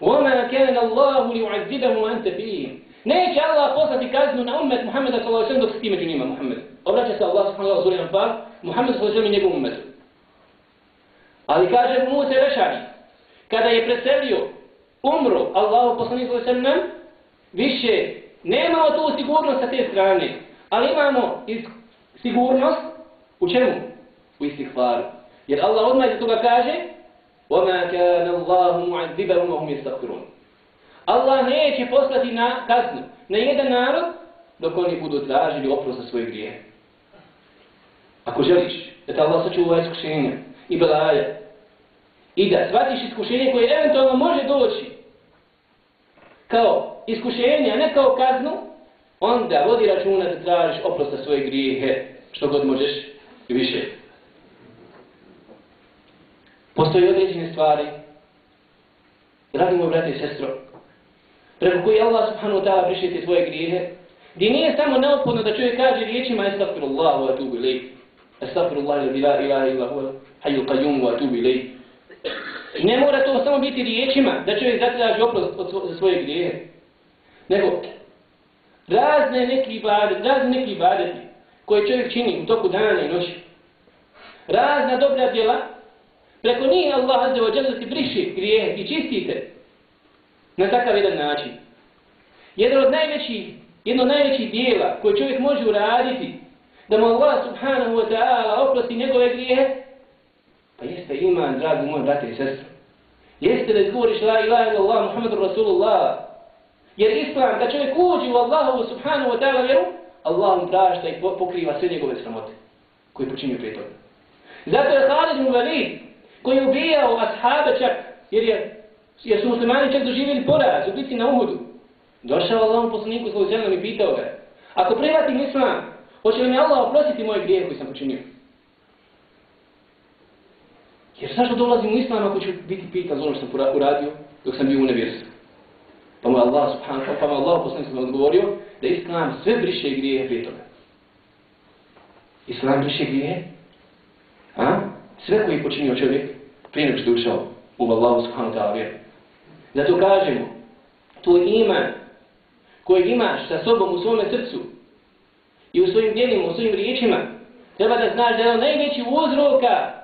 وَمَا كَانَ اللَّهُ لِيُعَذِّبَهُ وَأَنْتَ فِيهِمْ Neće Allah poslati kaznu na umet Muhammeda sallallahu alaihi wa sallam dok si ti među njima, Muhammed. Obraća se Allah subhanahu wa sallam pa, Muhammed sallallahu alaihi wa sallam i njegovom umetu. Ali kaže Musa Rešani, kada je preselio, umro Allahu poslanik sallallahu alaihi wa sallam, više nemamo tu sigurnost sa te strane, ali imamo sigurnost u čemu? U istihvaru. Jer Allah odmah iz toga kaže, وَمَا كَانَ اللَّهُ مُعَذِّبَهُمْ وَهُمْ يَسْتَغْفِرُونَ Allah neće poslati na kaznu na jedan narod dok oni budu tražili oprost za svoje grije. Ako želiš da te Allah sačuva iskušenja i belaja i da shvatiš iskušenje koje eventualno može doći kao iskušenje, a ne kao kaznu, onda vodi računa da tražiš oprosta svoje grijehe što god možeš i više. Postoji određene stvari, dragi moj brate i sestro, preko koji Allah subhanahu wa ta'ala briše ti svoje grijehe, gdje nije samo neophodno da čovjek kaže riječima Estagfirullah wa atubu ilaih, Estagfirullah la ilaha illa huwa, hayu qayyum wa atubu ilaih. Ne mora to samo biti riječima da čovjek zatraži oprost od svoje grijehe, nego razne neki ibadeti, razne neki ibadeti koje čovjek čini u toku dana i noći, razna dobra djela Preko njih Allah azze wa jalla ti briši grijehe i čistite na takav jedan način. Jedan od najvećih, jedno od najvećih dijela koje čovjek može uraditi da mu Allah subhanahu wa ta'ala oprosti njegove grijehe, pa jeste iman, dragi moj brate i sestre. Jeste da izgovoriš la ilaha ila Allah, Muhammadur Rasulullah. Jer Islam, da čovjek uđi u Allahovu subhanahu wa ta'ala vjeru, Allah mu prašta i pokriva sve njegove sramote koje počinju prije toga. Zato je Khalid mu Walid, koji je ubijao ashabe čak, jer, je, jer su muslimani čak doživjeli poraz u bitci na Uhudu. Došao Allahom poslaniku svoj zemljom i pitao ga, ako prihvatim islam, hoće li mi Allah oprostiti moje grije koje sam počinio? Jer zašto dolazim u islam ako ću biti pitan za ono što sam uradio dok sam bio u nevjerstvu? Pa mu Allah subhanahu pa mu Allah poslanik sam odgovorio da islam sve briše grije prije toga. Islam briše grije? A? sve koji je počinio čovjek prije nego što je ušao u Allah subhanahu ta'ala vjeru. Zato kažemo, to iman kojeg imaš sa sobom u svome srcu i u svojim djelima, u svojim riječima, treba da znaš da je on najveći uzroka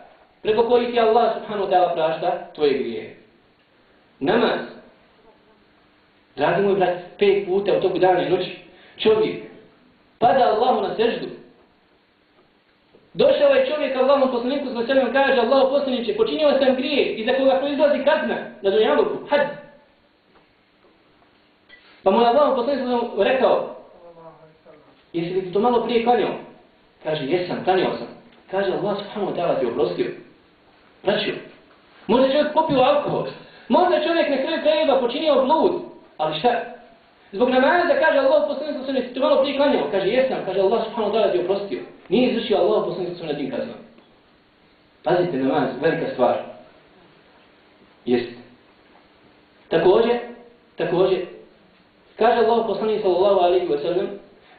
preko kojih ti Allah subhanahu wa ta'ala prašta tvoje grije. Namaz. Dragi moj brat, pet puta u toku dana i noći, čovjek pada Allahu na seždu. Došao je čovjek Allahom poslaniku sa sebi kaže Allah poslaniće, počinio sam grije iza koga proizlazi kazna na dunjaluku, had. Pa mu je Allahom poslaniku rekao, jesi li ti to malo prije klanjao? Kaže, jesam, klanjao sam. Kaže, Allah subhanahu wa ta'ala ti oprostio. Znači, možda čovjek popio alkohol, možda čovjek na kraju krajeva počinio blud, ali šta? Zbog namaza kaže Allah poslanik sa ti to malo prije klanjao. Kaže, jesam, kaže Allah subhanahu ta'ala ti oprostio. Nije izvršio Allah poslanik sa na tim kaznom. Pazite namaz, velika stvar. Jest. Također, također, kaže Allah poslanik sallallahu alaihi wa sallam,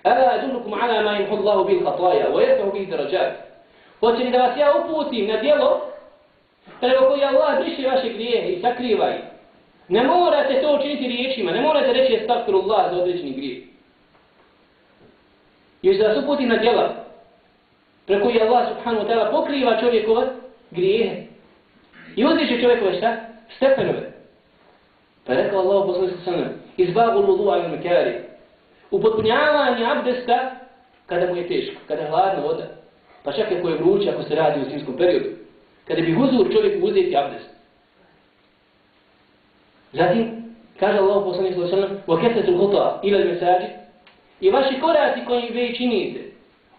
Ala adullukum ala ma imhu Allahu bil khataya wa yarfa'u bil darajat. Hoće li da vas ja uputim na djelo preko koji Allah briše vaše grijehe i sakriva ih. Ne morate to učiniti riječima, ne morate reći estakfirullah za određeni grijeh. Još da vas uputim na djela preko koji Allah subhanahu wa ta'ala pokriva čovjekova grijehe. I uzdiše čovjekove šta? Stepenove. Pa je rekao Allah poslani sa sanem, izbagu ludu'a il mekari, upotpunjavanje abdesta kada mu je teško, kada je hladna voda, pa čak ako je vruće, ako se radi u zimskom periodu, Kada bi uzeo čovjeku uzeti abdest. Zatim, kaže Allah poslani sallahu sallam, وَكَفَتُ الْخُطَى إِلَى الْمَسَاجِ I vaši koraci koji vi činite,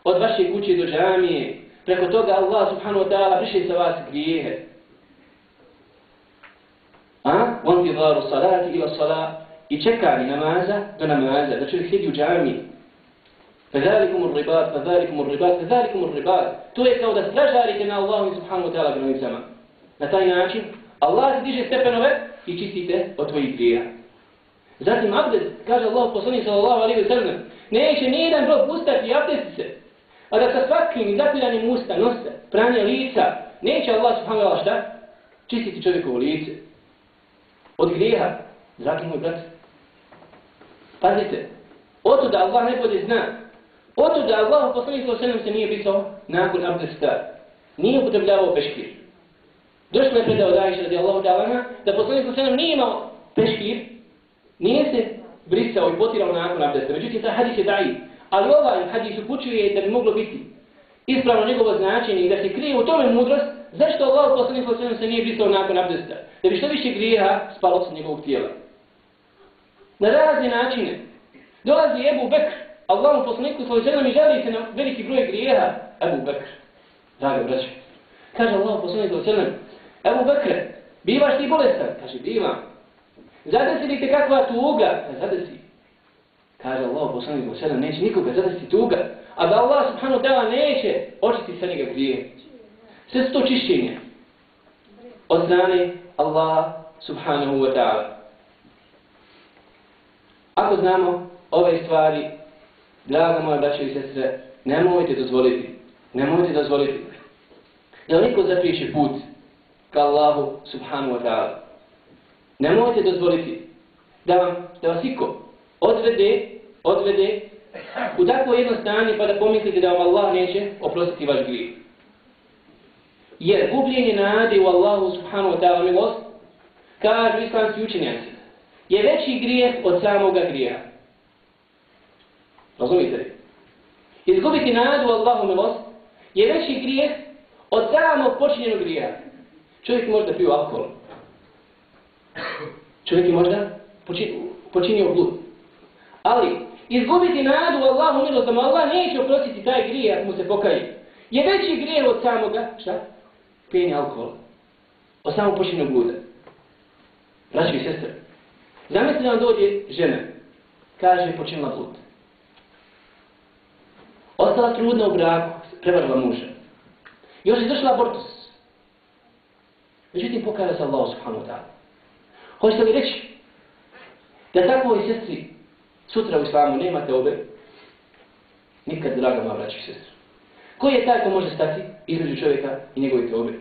od vaše kuće do džamije, preko toga Allah subhanahu wa ta'ala briše sa vas grijehe. A? On ti varu salati ila salat i čekali namaza do namaza, da čovjek sjedi u džamiji. Fadhalikum ur-ribat, fadhalikum ur-ribat, fadhalikum ur-ribat. To je kao da stražarite na Allahu subhanahu wa ta'ala granicama. Na taj način, Allah se diže stepenove i čistite od tvojih grija. Zatim abdest, kaže Allah poslanik sallallahu alaihi wa sallam, neće nijedan brok ustati i abdesti se. A da sa svakim zapiranim usta nose pranje lica, neće Allah subhanahu wa ta'ala šta? Čistiti čovjekovo lice. Od grijeha. Zatim moj brat, Pazite, oto da Allah najbolje zna, oto da Allah u poslanih sallam se nije pisao nakon abdesta, nije upotrebljavao peškir. Došlo je predao da Aisha radi Allahu ta'ala da poslanih sallam nije imao peškir, nije se brisao i potirao nakon abdesta. Međutim, ta hadis je daji. Ali ovaj hadis upućuje da bi moglo biti ispravno njegovo značenje i da se krije u tome mudrost, zašto Allah u poslanih sallam se nije pisao nakon abdesta? Da bi što više grijeha spalo sa njegovog tijela na razne načine. Dolazi Ebu Bekr, Allahom poslaniku svoj ženom i žali se na veliki broj grijeha. Ebu Bekr, Draga braću. Kaže Allahom poslaniku svoj ženom, Ebu Bekr, bivaš ti bolestan? Kaže, bivam. Zadesi li te kakva tuga? Zadesi. Kaže Allah poslaniku svoj sedam, neće nikoga zadesiti tuga. A da Allah subhanahu ta'ala neće očiti sa njega grije. Sve su to čišćenje. Od strane Allah subhanahu wa ta'ala. Ako znamo ove stvari, draga moja braća i sestre, nemojte dozvoliti, nemojte dozvoliti da niko zapriješi put ka Allahu subhanu wa ta'ala. Nemojte dozvoliti da vam, da vas iko odvede, odvede u takvo jedno stanje pa da pomislite da vam Allah neće oprostiti vaš grijeh. Jer gubljenje nade u Allahu subhanu wa ta'ala milost, kažu islamski učenjaci, je veći grijeh od samoga grijeha. Razumite? Izgubiti nadu Allahu milost je veći grijeh od davno počinjenog grijeha. Čovjek možda pio alkohol. Čovjek je možda počinio blud. Ali, izgubiti nadu Allahu milost da mu Allah neće oprostiti taj grijeh ako mu se pokaje. Je veći grijeh od samoga, šta? Pijenje alkohola. Od samog počinjenog bluda. Braći i sestre, Zamislite vam dođe žena, kaže počinila blud. Ostala trudna u braku, prevarila muža. Još je abortus. Međutim, pokaja se Allah subhanahu wa ta'ala. Hoćete li reći da tako i sestri sutra u islamu nemate obe? Nikad, draga moja braća i sestra. Koji je taj ko može stati između čovjeka i njegove obe?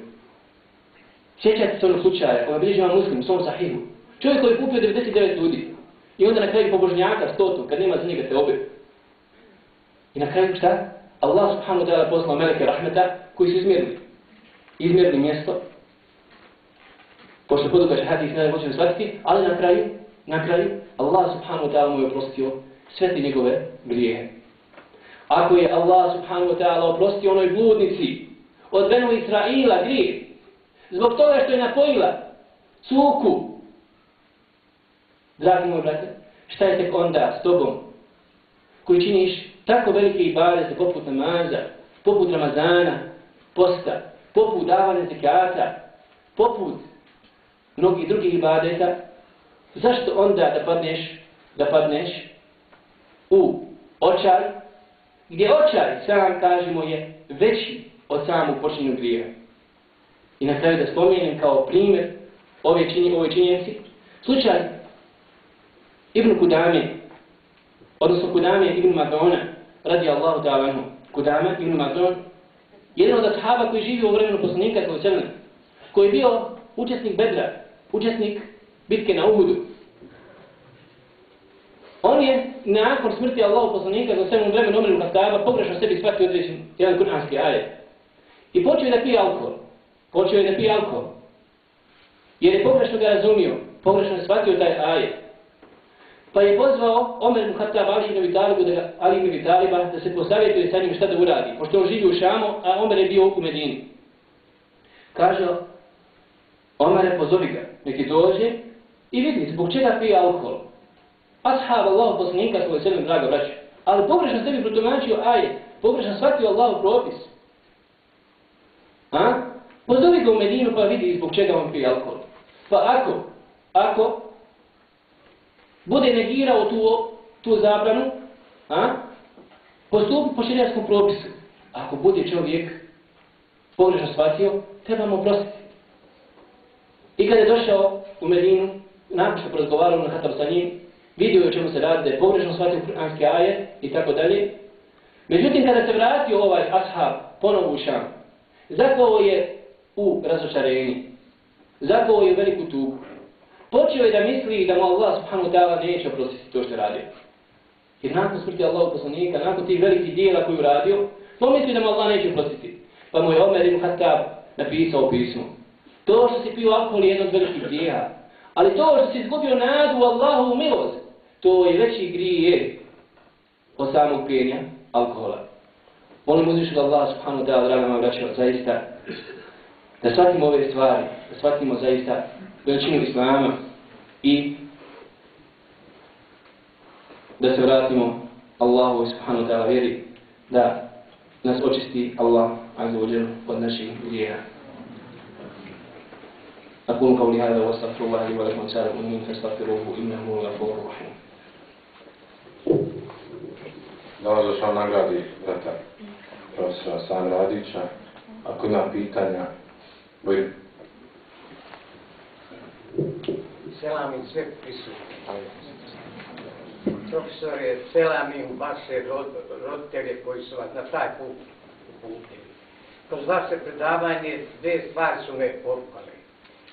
Sjećate se onog slučaja, koja bliži vam muslim svom sahihu, Čovjek koji je kupio 99 ljudi i onda na kraju pobožnjaka stotu kad nema za njega te obe. I na kraju šta? Allah subhanahu wa ta'ala poslao meleke rahmeta koji su izmjerni. Izmjerni mjesto, pošto podugače hadis ne možemo shvatiti, ali na kraju, na kraju, Allah subhanahu wa ta'ala mu je oprostio sve te njegove grijehe. Ako je Allah subhanahu wa ta'ala oprostio onoj bludnici od Benu Israila grijeh, zbog toga što je napojila cuku, dragi moj brate, šta je tek onda s tobom, koji činiš tako velike ibadete poput namaza, poput Ramazana, posta, poput davanja zekata, poput mnogih drugih ibadeta, zašto onda da padneš, da padneš u očaj, gdje očaj, sam kažemo, je veći od samog počinju grija. I na kraju da spomenem kao primjer ove, čini, ove činjenci, slučaj Ibn Kudame, odnosno Kudame Ibn Madona, radi Allahu ta'ala anhu, Kudame Ibn Mazun, jedan od ashaba koji živi u vremenu poslanika, koji je bio učesnik Bedra, učesnik bitke na Uhudu. On je nakon smrti Allahu poslanika za u vremenu Omeru Hataba pogrešno sebi shvatio određen jedan kuranski ajet. I počeo je da pije alkohol. Počeo je da pije alkohol. Jer je pogrešno ga razumio. Pogrešno je shvatio taj ajet. Pa je pozvao Omer Muhatab Ali ibn Vitalibu da, Ali ibn Vitaliba da se posavjetuje sa njim šta da uradi. Pošto on živi u Šamu, a Omer je bio u Medini. Kaže, Omer pozovi ga, neki dođe i vidi zbog čega pije alkohol. Ashab Allah poslanika svoj sebe draga braća. Ali pogrešno sebi protumačio ajet, pogrešno shvatio Allah propis. A? Pozovi ga u Medinu pa vidi zbog čega on pije alkohol. Pa ako, ako bude negirao tu, tu zabranu, a? postupi po širijatskom propisu. Ako bude čovjek pogrešno shvatio, trebamo prostiti. I kada je došao u Medinu, nakon što porazgovarao na Hatab sa njim, vidio je o čemu se radi, da je pogrešno shvatio kuranske aje i tako dalje. Međutim, kada se vratio ovaj ashab ponovo u Šam, zaklao je u razočarenju, zaklao je u veliku tugu. Počeo je da misli da mu Allah subhanahu ta'ala neće oprostiti to što je radio. Jer nakon smrti Allahog poslanika, nakon tih velikih dijela koju radio, pomisli da mu Allah neće oprostiti. Pa mu je Omer ibn Khattab napisao pismo. To što si pio alkohol je jedno od velikih grija. Ali to što si izgubio nadu Allahu milost, to je veći grije od samog pijenja alkohola. Molim uzvišu Allah subhanahu wa ta'ala, draga moja braća, zaista, da shvatimo ove stvari, da shvatimo zaista veličinu Islama i da se vratimo Allahu subhanahu wa ta'ala vjeri, da nas očisti Allah azza wa jalla od naših grijeha. أقول قولي هذا وأستغفر الله لي ولكم سائر المؤمنين فاستغفروه إنه هو الغفور الرحيم. Da vas došao nagradi, brata, profesora San Radića. Ako ima pitanja, boj. Selam i sve prisutni. Profesore, selam i vaše rod, roditelje koji su vas na taj put uputili. Kroz vaše predavanje dve stvari su me porukale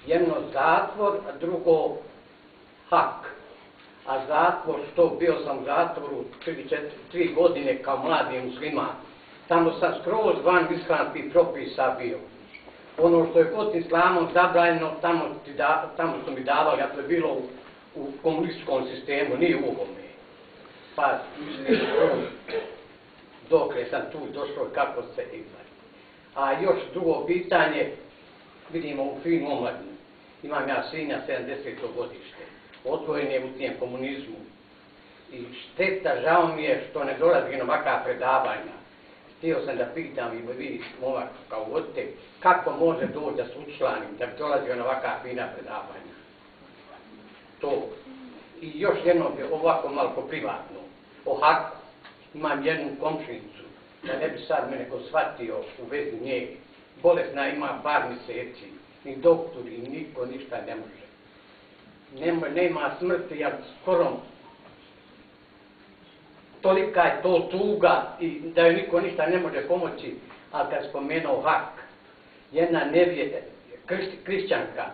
jedno zatvor, a drugo hak. A zatvor, što bio sam u zatvoru tri, četiri, tri godine kao mladi musliman. Tamo sam skroz van islamskih propisa bio. Ono što je pod islamom zabranjeno, tamo, ti da, tamo su mi davali, a to je bilo u, u komunističkom sistemu, nije u ovome. Pa, dok je sam tu došao, kako se izgleda. A još drugo pitanje, vidimo u finu omladinu imam ja sina 70. godište, odvojen je u tijem komunizmu. I šteta, žao mi je što ne dolazi na ovakva predavanja. Htio sam da pitam i vi, momak, kao vodite, kako može doći da se učlanim, da bi dolazio na ovakva fina predavanja. To. I još jedno, ovako malo privatno, o haku. Imam jednu komšnicu, da ne bi sad me neko shvatio u vezi nje. Bolesna ima par mjeseci, ni doktori, niko ništa ne može. Nema, nema smrti, ja skoro tolika je to tuga i da joj niko ništa ne može pomoći, a kad spomenuo hak, jedna krišć, krišćanka,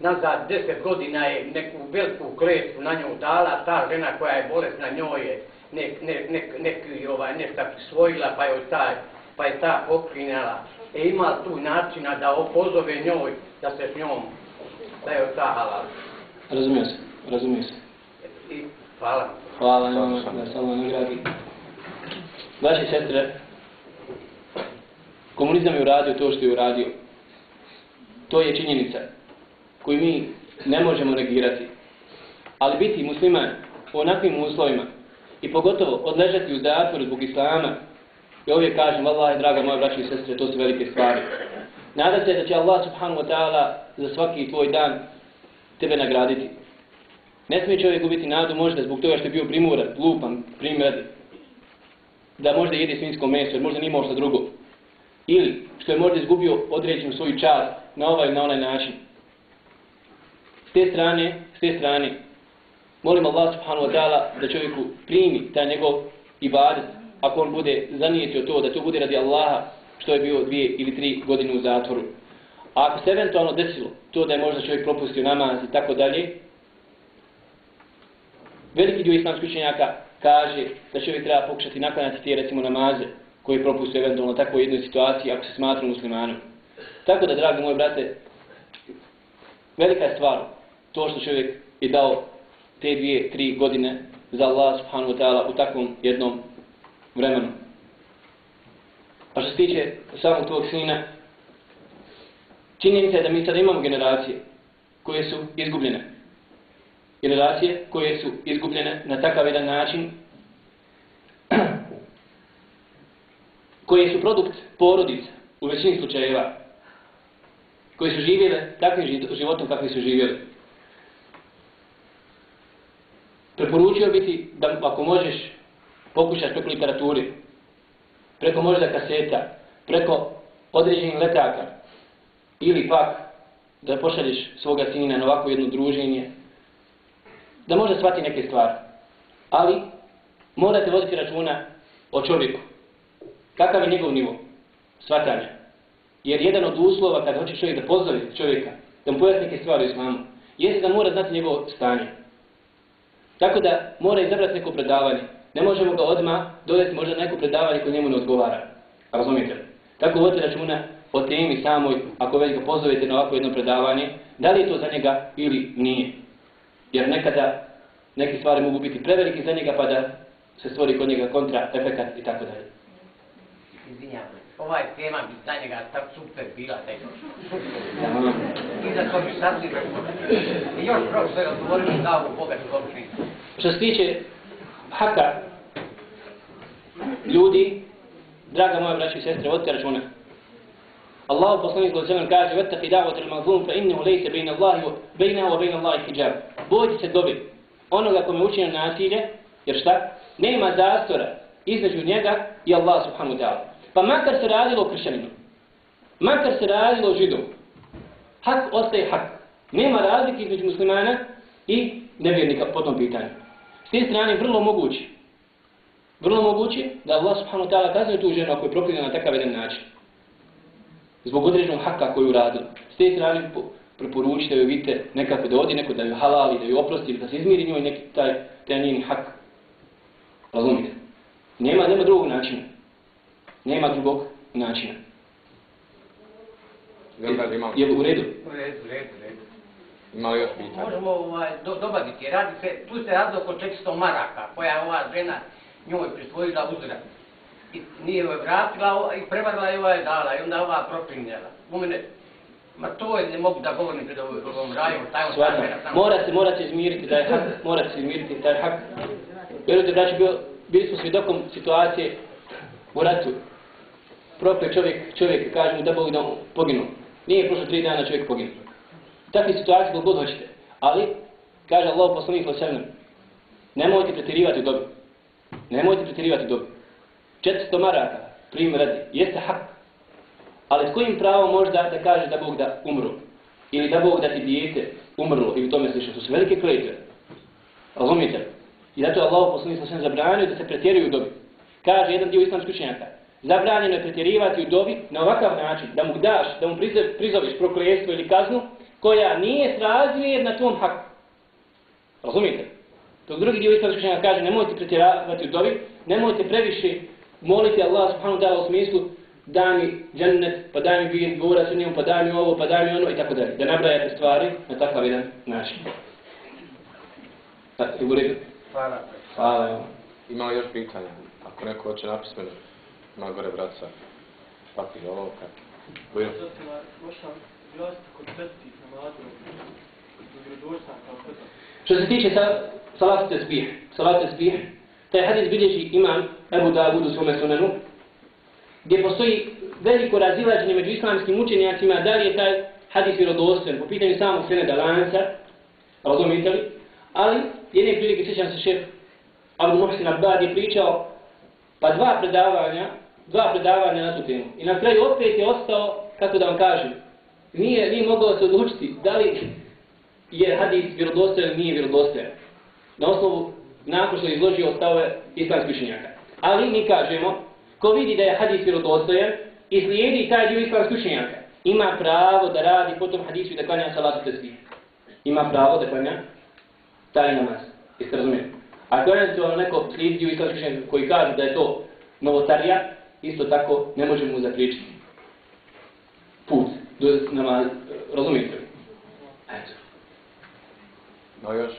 nazad deset godina je neku veliku kletvu na nju dala, ta žena koja je bolesna njoj je nek, nek, nek, nek, ovaj, nešto prisvojila, pa je taj, pa je ta poklinjala E ima tu načina da opozove njoj, da se s njom, da je ta halal. Razumio se, razumio se. I hvala. Hvala vam da se Allah nagradi. Vaše sestre, komunizam je uradio to što je uradio. To je činjenica koju mi ne možemo negirati. Ali biti musliman u onakvim uslovima i pogotovo odležati u zatvoru zbog islama, i ovdje kažem, Allah, draga moja braća i sestre, to su velike stvari. Nada se da će Allah subhanahu wa ta'ala za svaki tvoj dan tebe nagraditi. Ne smije čovjek ubiti nadu možda zbog toga što je bio primuran, glupan, primjer, da možda jede svinsko meso, jer možda nije imao što drugo. Ili što je možda izgubio određenu svoju čast na ovaj ili na onaj način. S te strane, s te strane, molim Allah subhanahu wa ta'ala da čovjeku primi taj njegov ibadet, ako on bude zanijetio to, da to bude radi Allaha, što je bio dvije ili tri godine u zatvoru. A ako se eventualno desilo to da je možda čovjek propustio namaz i tako dalje, veliki dio islamskih učenjaka kaže da čovjek treba pokušati naklanjati te recimo namaze koji propustio eventualno tako u jednoj situaciji ako se smatra muslimanom. Tako da, dragi moji brate, velika je stvar to što čovjek je dao te dvije, tri godine za Allah subhanahu wa ta'ala u takvom jednom vremenu. A što se tiče samog tvojeg sina, činjenica je da mi sada imamo generacije koje su izgubljene. Generacije koje su izgubljene na takav jedan način koje su produkt porodica u većini slučajeva koji su živjeli takvim životom kakvi su živjeli. Preporučio bi ti da ako možeš pokušaš preko literaturi, preko možda kaseta, preko određenih letaka ili pak da pošalješ svoga sina na ovako jedno druženje, da možda shvati neke stvari. Ali morate voditi računa o čovjeku. Kakav je njegov nivo shvatanja? Jer jedan od uslova kada hoće čovjek da pozove čovjeka, da mu pojasni neke stvari u islamu, jeste da mora znati njegovo stanje. Tako da mora izabrati neko predavanje. Ne možemo ga odmah dodati možda neko predavanje koje njemu ne odgovara. Razumite? Tako vodite računa o temi samoj, ako već ga pozovete na ovako jedno predavanje, da li je to za njega ili nije. Jer nekada neke stvari mogu biti preveliki za njega pa da se stvori kod njega kontra efekat i tako dalje. Izvinjam, ovaj tema bi za njega tak super bila da još. I za to bi sad li I još profesor odgovorili da u Boga. Što se tiče haka ljudi, draga moja braća i sestre, vodite računa. Allahu poslanik sallallahu alejhi ve sellem kaže: "Wattaqi da'wat al-mazlum fa innahu laysa bayna Allahi bayna wa bayna Allahi hijab." Bojte se dobi onoga kome učini nasilje, jer šta? Nema zastora između njega i Allah subhanahu wa ta'ala. Pa makar se radilo o kršćaninu, makar se radilo o židu, hak ostaje hak. Nema razlike između muslimana i nevjernika po tom pitanju. S te strane vrlo mogući, vrlo mogući da Allah subhanahu wa ta'ala kazne tu ženu ako je proklina na takav jedan način. Zbog određenog haka koju uradili. S te strane preporučite joj vidite nekako da odi neko da ju halali, da ju oprosti, da se izmiri njoj neki taj, taj njen hak. Razumite? Nema, nema drugog načina. Nema drugog načina. Imam. Je u redu? U redu, u redu, u redu. Ima li još pitanja? Možemo ovaj, do, dobaviti, radi se, tu se radi oko 400 maraka, koja je ova žena njoj prisvojila uzrat. I nije joj vratila i prevarila je ovaj dala i onda ova propinjela. U mene, ma to je, ne mogu da govorim pred ovom, ovom raju, taj on Svatam. Mora se, mora se izmiriti taj hak, mora se izmiriti taj hak. Vjerujte, braći, bio, bili smo svjedokom situacije u ratu. Prokle čovjek, čovjek kaže mu da Bog da on poginu. Nije prošlo tri dana čovjek poginu. Takve situacije kako god hoćete. Ali, kaže Allah poslanik sa sebe, nemojte pretjerivati u dobi. Nemojte pretjerivati u dobi. 400 maraka, primjer radi, jeste hak. Ali s kojim pravom možda da kaže da Bog da umru? Ili da Bog da ti dijete umrlo ili tome slično. To su velike klejtve. Razumite? I zato je Allah poslanik sa sebe zabranio da se pretjeruju u dobi. Kaže jedan dio islamskih učenjaka. Zabranjeno je pretjerivati u dobi na ovakav način, da mu daš, da mu prizoveš proklijestvo ili kaznu, koja nije srazmjer na tvom haku. Razumite? Dok drugi dio islamskih učenjaka kaže, nemojte pretjeravati u dobi, nemojte previše moliti Allah subhanahu wa ta'ala u smislu daj mi džennet, pa daj mi bijet dvorac u njemu, pa daj mi ovo, pa daj mi ono i tako dalje. Da nabrajate stvari na takav jedan način. Da, ti bude? Hvala. Hvala, evo. Ima još pitanja? Ako neko hoće napismeno, ima gore braca. Papir, olovka. Bujno. Zatim, možda objasniti kod četvrtih namaza, do vjerodostan kao prvo. Što se tiče sa, salatu tesbih, salatu tesbih, taj hadis bilježi imam Ebu Dawud u svome sunanu, gdje postoji veliko razilaženje među islamskim učenjacima da li je taj hadis vjerodostojan po pitanju samog seneda lanca, razumite li? Ali jedne prilike sjećam se šef Abu Muhsin Abbad je pričao pa dva predavanja, dva predavanja na tu temu. I na kraju opet je ostao, kako da vam kažem, nije, nije mogao se odlučiti da li je hadis vjerodostojan ili nije vjerodostojan. Na osnovu, nakon što je izložio stave islamskih učenjaka. Ali mi kažemo, ko vidi da je hadis vjerodostojan i slijedi taj dio islamskih učenjaka, ima pravo da radi po tom hadisu i da klanja salatu tesbih. Ima pravo da klanja taj namaz. Jeste razumijeli? Ako je to neko slijedi islamskih učenjaka koji kaže da je to novotarija, isto tako ne možemo mu zapriječiti put do namaz. Razumijete li? Eto. No još?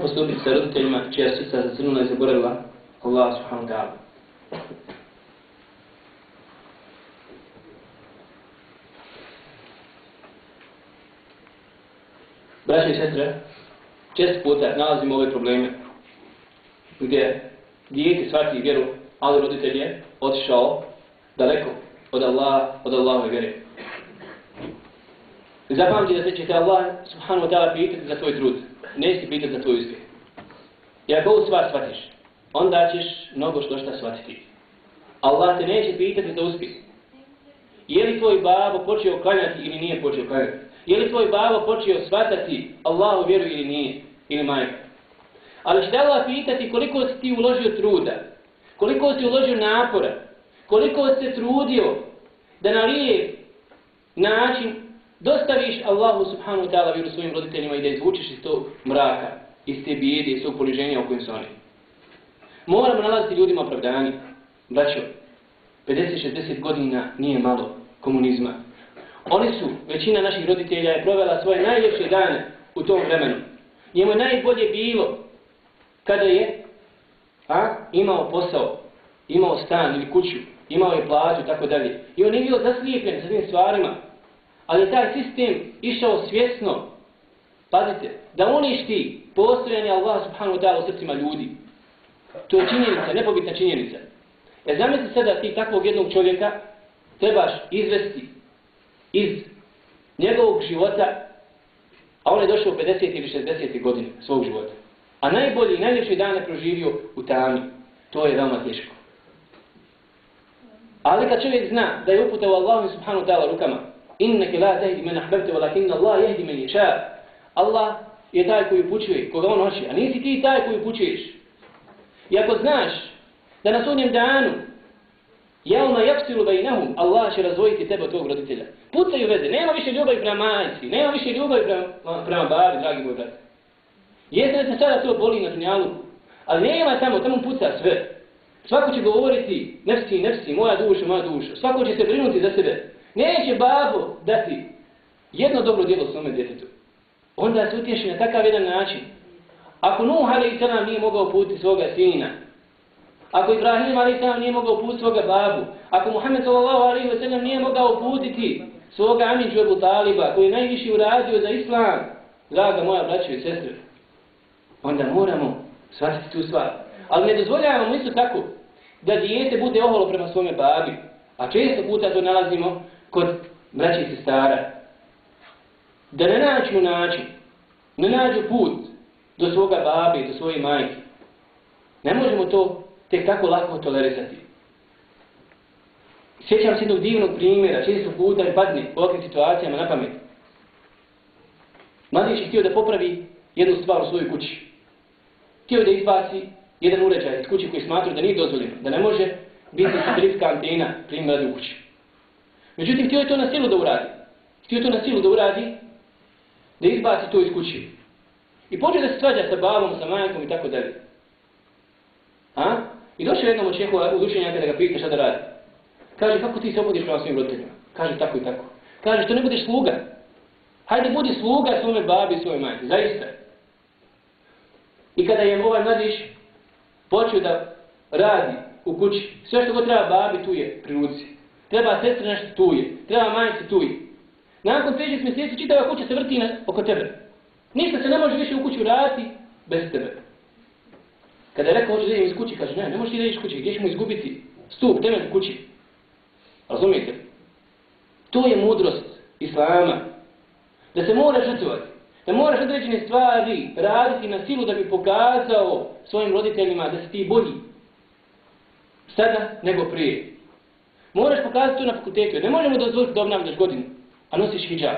Kako postupiti sa roditeljima čija srca zacrnula i zaboravila Allah subhanahu wa ta'ala? Braće i sestre, često puta nalazimo ove probleme gdje dijete svaki vjeru, ali roditelj je otišao daleko od Allaha, od Allahove vjere. Zapamti da se će te Allah subhanahu wa ta'ala pitati za tvoj trud, neće pitati za tvoj uspjeh. I ako ovu stvar shvatiš, onda ćeš mnogo što šta shvatiti. Allah te neće pitati za uspjeh. Je li tvoj babo počeo klanjati ili nije počeo klanjati? Je li tvoj babo počeo shvatati Allahu vjeru ili nije? Ili majka? Ali šta Allah pitati koliko si ti uložio truda, koliko si uložio napora, koliko si se trudio da na lijep način dostaviš Allahu subhanahu wa ta'ala vjeru svojim roditeljima i da izvučeš iz tog mraka, iz te bijede, iz tog poniženja u kojim su oni. Moramo nalaziti ljudima opravdanje. Braćo, 50-60 godina nije malo komunizma. Oni su, većina naših roditelja je provela svoje najljepše dane u tom vremenu. Njemu je najbolje bilo kada je a, imao posao, imao stan ili kuću, imao je plaću tako dalje. I on je bio zaslijepljen sa tim stvarima. Ali je taj sistem išao svjesno, pazite, da uništi postojanje Allah subhanahu wa ta'ala u srcima ljudi. To je činjenica, nepobitna činjenica. E zamisli sada ti takvog jednog čovjeka trebaš izvesti iz njegovog života, a on je došao u 50. ili 60. godine svog života. A najbolji i najljepši dan je proživio u tami. To je veoma teško. Ali kad čovjek zna da je uputa u Allahu subhanahu ta'ala rukama, inneke la tehdi men ahbebte, walakinna Allah jehdi men ješa. Allah je taj koji upućuje, koga on hoće, a nisi ti taj koji upućuješ. I ako znaš da na sudnjem danu Jelma jaksilu bejnehum, Allah će razvojiti tebe od tvojeg roditelja. Pucaju veze, nema više ljubavi prema majci, nema više ljubavi prema, prema babi, dragi moj brat. Jeste da se sada to boli na dunjalu, ali nema tamo, tamo puca sve. Svako će govoriti, nefsi, nefsi, moja duša, moja duša. Svako će se brinuti za sebe. Neće babo dati jedno dobro djelo svome djetetu. Onda se utješi na takav jedan način. Ako Nuh a.s. nije mogao putiti svoga sina, ako Ibrahim a.s. nije mogao putiti svoga babu, ako Muhammed s.a.v. nije mogao putiti svoga Amidžu Ebu Taliba, koji je najviše uradio za Islam, draga moja braća i sestre, onda moramo shvatiti tu stvar. Ali ne dozvoljavamo isto tako da dijete bude oholo prema svome babi. A često puta to nalazimo kod braća i sestara. Da ne nađu način, ne nađu put do svoga babi, do svoje majke. Ne možemo to tek tako lako tolerisati. Sjećam se jednog divnog primjera, često puta mi padne u ovakvim situacijama na pamet. Mladić je htio da popravi jednu stvar u svojoj kući. Htio da izbaci jedan uređaj iz kuće koji smatrao da nije dozvoljeno, da ne može biti satelitska antena primjera u kući. Međutim, htio je to na silu da uradi. htio to na silu da uradi, da izbaci to iz kući. I počeo da se svađa sa babom, sa majkom i tako dalje. A? I došao jednom od čehova udušenjaka da ga pita šta da radi. Kaže, kako ti se obodiš prema svojim roditeljima? Kaže, tako i tako. Kaže, što ne budeš sluga? Hajde, budi sluga svome babi i svoje majke. Zaista. I kada je ovaj mladić počeo da radi u kući, sve što god treba babi tu je pri ruci. Treba sestre nešto tu je. Treba majice tu je. Nakon 5 mjeseci čitava kuća se vrti na, oko tebe. Ništa se ne može više u kuću raditi bez tebe. Kada je rekao, hoće da idem iz kući, kaže, ne, ne možeš ti da ideš kući, gdje ćemo izgubiti stup, temelj kući. Razumijete? To je mudrost Islama. Da se mora žrtvovati. Da moraš određene stvari raditi na silu da bi pokazao svojim roditeljima da si ti bolji. Sada nego prije. Moraš pokazati to na fakultetu. Ne možemo dozvoliti da obnavljaš godinu, a nosiš hijab.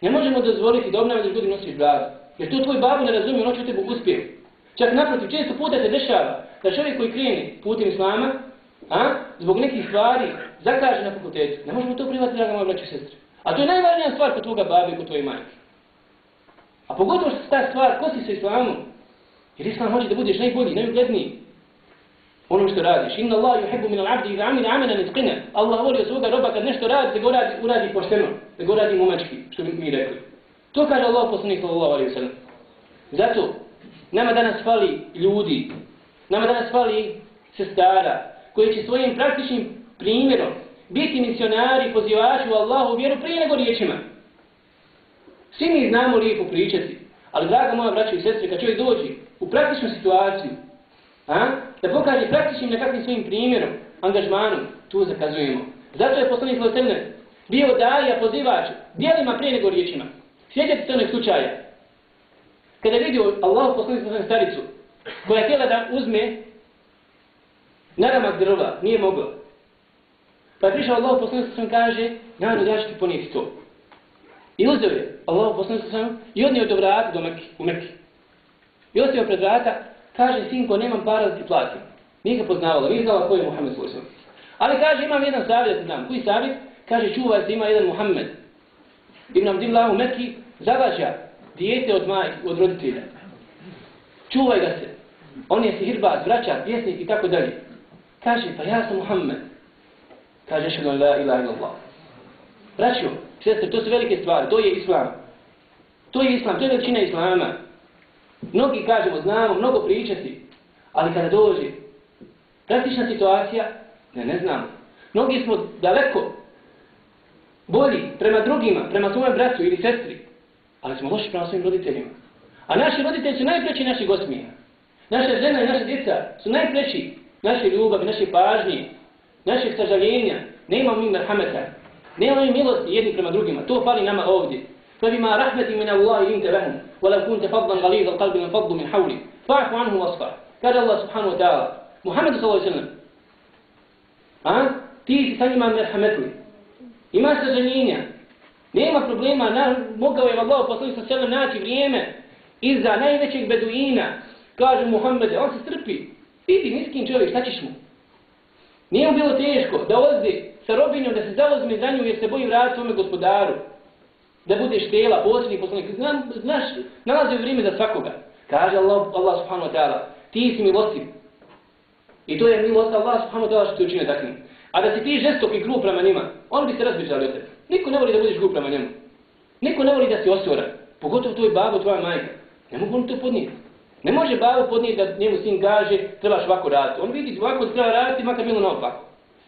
Ne možemo dozvoliti da obnavljaš godinu, nosiš bradu. Jer to tvoj babu ne razumije, on će u tebu uspjeti. Čak naprotiv, često puta se dešava da čovjek koji kreni putem islama, a, zbog nekih stvari, zakaže na fakultetu. Ne možemo to privati, draga moja braća i sestre. A to je najvažnija stvar kod tvoga babi i kod tvoje majke. A pogotovo što se ta stvar kosi sa islamom. Jer islam hoće da budeš najbolji, najugledniji. Ono što radiš. Inna Allah yuhibbu min al-abdi idha amila amalan itqina. Allah voli svoga roba kad nešto radi, da ga uradi, uradi pošteno, da ga uradi momački, što bi mi rekli. To kaže Allah poslanik sallallahu alejhi ve sellem. Zato Nama danas fali ljudi, nama danas fali sestara, koji će svojim praktičnim primjerom biti misionari, pozivači u Allahu vjeru prije nego riječima. Svi mi znamo lijepo pričati, ali draga moja braća i sestre, kad čovjek dođe u praktičnu situaciju, a, da pokaže praktičnim nekakvim svojim primjerom, angažmanom, tu zakazujemo. Zato je poslanik Lotemne bio daja, pozivač, dijelima prije nego riječima. Sjećate se onih slučaja, kada je vidio Allah poslanik sa staricu, koja je htjela da uzme naramak drva, nije mogla. Pa je prišao Allah poslanik sa kaže, narod, ja ću ti ponijeti to. I uzeo je Allah poslanik sa i odnio do vrata do Mekke, u Mekke. I ostavio pred vrata, kaže, sinko, nemam para da ti platim. Nije ga poznavala, nije znala ko je Muhammed s.a.v. Ali kaže, imam jedan savjet, znam, koji savjet? Kaže, čuvaj se, ima jedan Muhammed. Ibn Abdillah u Mekki, zavađa dijete od maj, od roditelja. Čuvaj ga se. On je sihirbaz, vraća, pjesnik i tako dalje. Kaže, pa ja sam Muhammed. Kaže, šedno la ilaha illallah. Braćo, sestre, to su velike stvari, to je islam. To je islam, to je veličina islama. Mnogi kažemo, znamo, mnogo pričati, ali kada dođe praktična situacija, ne, ne znamo. Mnogi smo daleko bolji prema drugima, prema svome bratu ili sestri, ali smo loši prema svojim roditeljima. A naši roditelji su najpreći naši gosmija. Naša žena i naša djeca su najpreći naše ljubavi, naše pažnje, naših sažaljenja. Nema mi merhameta. Nema mi milosti jedni prema drugima. To fali nama ovdje. فبما رحمة من الله لنت لهم ولو كنت فظا غليظ القلب من فضل من حولي فاعف عنه واصفح قال الله سبحانه وتعالى محمد صلى الله عليه وسلم ها ti si sa njima merhametli. Ima sažaljenja, Nema problema, na, mogao je Allah poslani sa sebe naći vrijeme iza najvećeg beduina. Kaže Muhammede, on se strpi. Vidi, niskim čovjek, šta ćeš mu? Nije mu bilo teško da ozdi sa robinjom, da se zauzme za nju jer se boji vratiti svome gospodaru. Da budeš tela, posljednji poslanik. Zna, znaš, nalazi vrijeme za svakoga. Kaže Allah, Allah subhanahu wa ta'ala, ti si milostiv. I to je milost Allah subhanahu wa ta'ala što ti učine takvim. A da si ti žestok i grub prema njima, on bi se razbiđali od tebe. Niko ne voli da budeš grub prema njemu. Niko ne voli da si osvora. Pogotovo tvoj babo, tvoja majka. Ne mogu on to podnijeti. Ne može babo podnijeti da njemu sin kaže trebaš ovako raditi. On vidi ovako treba raditi, makar bilo naopako.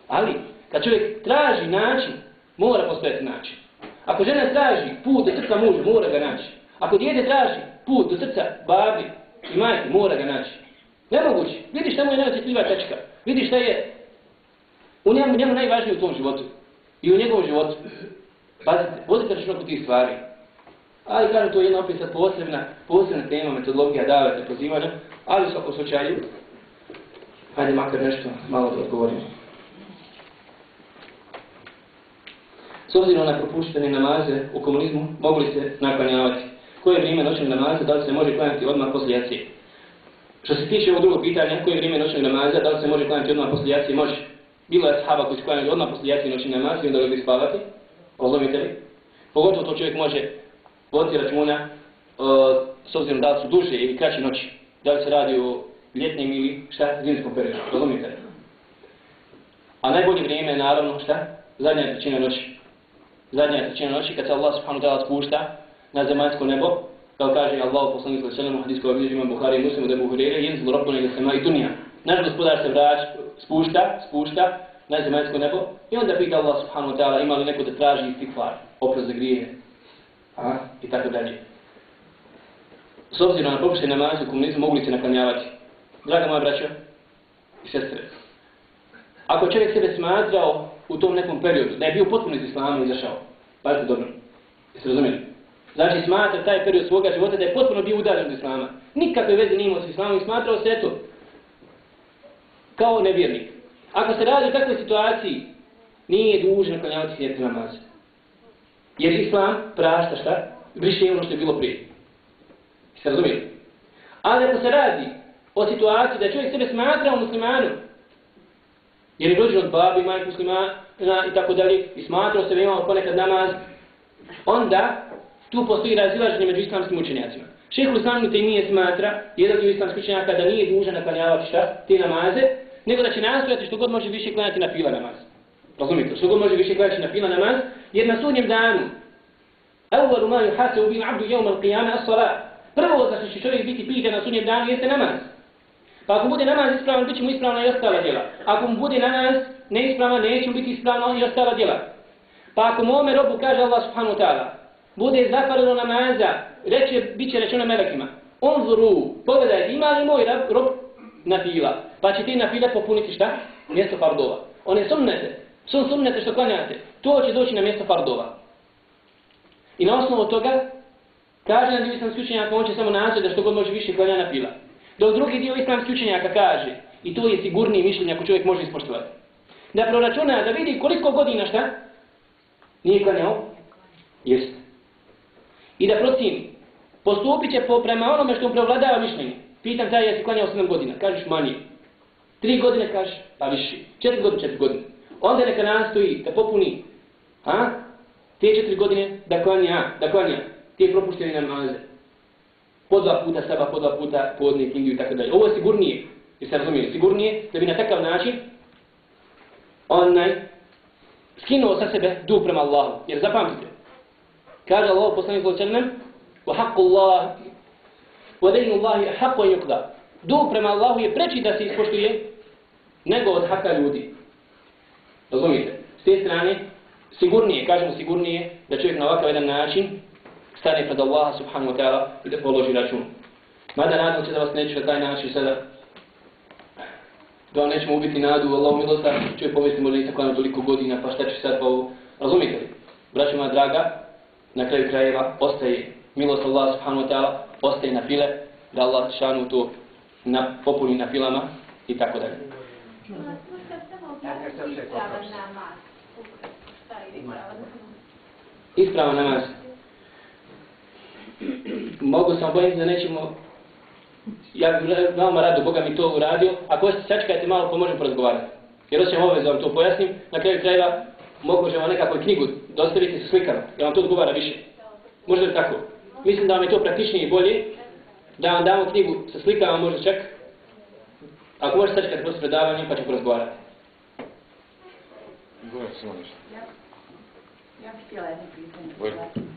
Ali, kad čovjek traži način, mora postojati način. Ako žena traži put do srca muža, mora ga naći. Ako dijete traži put do srca babi i majke, mora ga naći. Nemoguće. Vidi šta mu je najosjetljiva tačka. Vidi šta je u njemu, njemu najvažnije u tom životu i u njegovom životu. Pazite, vodite računa kod tih stvari. Ali kažem, to je jedna opet sad posebna, posebna tema, metodologija davate pozivanja, ali u svakom slučaju, hajde makar nešto malo da odgovorimo. S obzirom na propuštene namaze u komunizmu, mogli se naklanjavati? Koje je vrijeme noćnog namaza, da li se može klanjati odmah poslije jacije? Što se tiče ovog drugog pitanja, koje je vrijeme noćnog namaza, da li se može klanjati odmah poslije jacije? Može bilo je sahaba koji su klanjali odmah poslije jacije noći namaz i onda legli spavati, Razumite li? Pogotovo to čovjek može voditi računa uh, s obzirom da li su duže ili kraće noći. Da li se radi o ljetnim ili šta, zimskom periodu. Razumijete? A najbolje vrijeme je naravno šta? Zadnja trećina noći. Zadnja trećina noći kad se Allah subhanahu ta'ala spušta na zemaljsko nebo, kao kaže Allah poslanik sallallahu alejhi ve sellem hadis koji Buhari i Muslim da Buhari yenzilu rabbuna ila samai dunya. Naš gospodar se vraća, spušta, spušta na zemaljsko nebo i onda pita Allah subhanahu wa ta'ala ima li neko da traži istikfar, oprost za grijehe. A, i tako dalje. S obzirom na propušte namaze u komunizmu mogli se naklanjavati. Draga moja braća i sestre, ako čovjek sebe smatrao u tom nekom periodu, da je bio potpuno iz islama izašao, pazite dobro, jeste razumijeli? Znači smatra taj period svoga života da je potpuno bio udaljen od islama. Nikakve veze nije imao s islamom i smatrao se eto kao nevjernik. Ako se radi u takvoj situaciji, nije dužan klanjavati smjerti namaz. Jer islam prašta šta? Briše ono što je bilo prije. Jeste razumijeli? Ali ako se radi o situaciji da čovjek sebe smatrao muslimanom, jer je rođen od babi, majke muslimana i tako dalje, i smatrao se da imao ponekad namaz, onda tu postoji razilaženje među islamskim učenjacima. Šehhul Islam te nije smatra, jedan dio islamskih učenjaka, da nije dužan naklanjavati šta? Te namaze, nego da će nastojati što god može više klanjati na fila namaz. Razumite, što god može više klanjati na fila namaz, jer na sudnjem danu, Awwalu ma yuhasabu bil 'abdu yawm al-qiyamah as-salat. Prvo za što će čovjek biti pitan na sudnjem danu jeste namaz. Pa ako bude namaz ispravan, bit će mu ispravna i ostala djela. Ako mu bude namaz neispravan, neće mu biti ispravna i ostala djela. Pa ako mome robu kaže Allah subhanahu ta'ala, bude zafarilo namaza, reče, bit će rečeno melekima, onzuru, pogledajte, ima li moj rob, rob na fila, pa će ti na fila popuniti šta? Mjesto fardova. One sunnete, sun sunnete što klanjate, to će doći na mjesto fardova. I na osnovu toga, kaže na dio islamski učenjaka, on će samo naći da što god može više klanja na fila. Dok drugi dio islamski učenjaka kaže, i to je sigurniji mišljenje ako čovjek može ispoštovati, da proračuna, da vidi koliko godina šta nije klanjao, jest. I da procini, postupit će po, prema onome što mu prevladava mišljenje. Pitam taj, jesi klanjao 7 godina, kažeš manje. 3 godine kažeš, pa više. 4 godine, 4 godine. Onda neka nastoji da popuni, ha? Te 4 godine da klanja, da klanja, te propuštene namaze. Po dva puta seba, po dva puta podne kindiju i tako dalje. Ovo je sigurnije, jer se razumije, sigurnije da bi na takav način onaj skinuo sa sebe dug prema Allahu. Jer zapamtite, kaže Allah poslanik sallallahu alejhi ve sellem: "Wa haqqu Allah wa dinu Allah haqqu yuqda." Dug prema Allahu je preči da se ispoštuje nego od haka ljudi. Razumite? S te strane, sigurnije, kažemo sigurnije, da čovjek na ovakav jedan način stane pred Allaha subhanahu wa ta'ala i da položi račun. Mada nadam se da vas neću na taj način sada da vam nećemo ubiti nadu u Allahu milosta, čovjek pomisli možda nisam klanio toliko godina, pa šta će sad pa ovo, razumite li? Braćo moja draga, na kraju krajeva ostaje milost Allah subhanahu wa ta'ala, ostaje na file, da Allah šanu to na, popuni na filama i tako dalje. Ispravan namaz. Mogu sam bojiti da nećemo ja bih veoma rado Boga mi to uradio, ako hoćete sačekajte malo pa možemo porazgovarati. Jer osjećam ove za vam to pojasnim, na kraju krajeva mogu vam nekakvu knjigu dostaviti sa slikama, jer vam to odgovara više. Možda li tako? Mislim da vam je to praktičnije i bolje, da vam damo knjigu sa slikama, možda čak. Ako možete sačekati posle predavanja, pa ćemo porazgovarati. Govorim samo nešto. Ja, ja bih htjela jedno pitanje.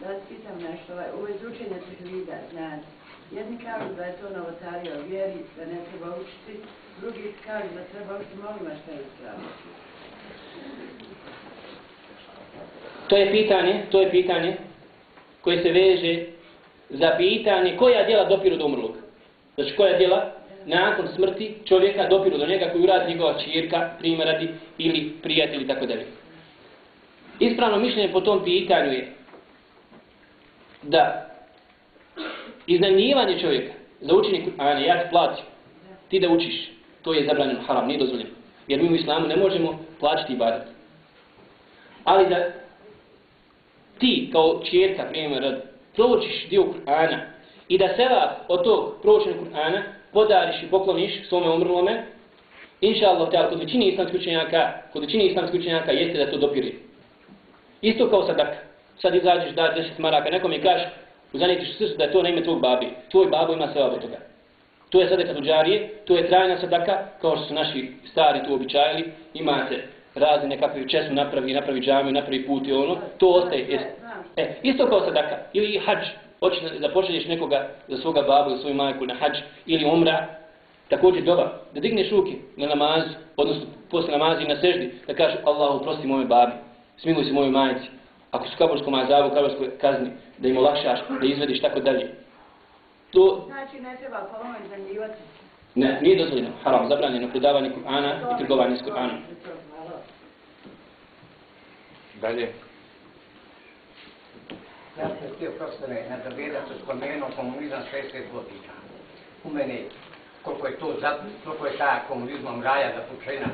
Da vas pitam nešto. Ovaj, ovo je učenje tehvida, znači. Jedni kažu da je to novotarija o vjeri, da ne treba učiti, drugi kažu da treba učiti, molim vas šta je ispravno. To je pitanje, to je pitanje koje se veže za pitanje koja djela dopiru do umrlog. Znači koja djela nakon smrti čovjeka dopiru do njega koju uradi njegova čirka, primjerati ili prijatelj i tako dalje. Ispravno mišljenje po tom pitanju je da iznajmljivanje čovjeka za učenje Kur'ana, ja ti platim, ti da učiš, to je zabranjeno, haram, nije dozvoljeno. Jer mi u islamu ne možemo plaćati ibadat. Ali da ti kao čjerka, primjer, proučiš dio Kur'ana i da seba od tog proučenog Kur'ana podariš i pokloniš svome umrlome, inša Allah, te, kod većini islamskih učenjaka, kod većini islamskih učenjaka jeste da to dopiri. Isto kao sadaka sad izađeš da 10 maraka, nekom je kažeš, zanijetiš srcu da je to na ime tvog babi. Tvoj babo ima sve od toga. To je sadaka duđarije, to je trajna sadaka, kao što su naši stari tu običajili, imate razne nekakve česmu napravi, napravi džamiju, napravi put i ono, to ostaje. Jest. E, isto kao sadaka, ili hađ, hoćeš da pošalješ nekoga za svoga babu ili svoju majku na hađ, ili umra, također doba, da digneš ruke na namaz, odnosno posle namazi na seždi, da kažeš Allahu prosti moje babi, smiluj se mojoj majici, ako su kaburskom azabu, kaburskoj kazni, da im olakšaš, da izvediš tako dalje. To... Znači ne treba poloma iznajmljivati? Ne, nije dozvoljeno, haram, zabranjeno predavanje Kur'ana i trgovanje s Kur'anom. Dalje. Ja sam htio profesore Nadabeda se spomenuo komunizam 60 godina. U mene, koliko je to, koliko je ta komunizmom raja da počena,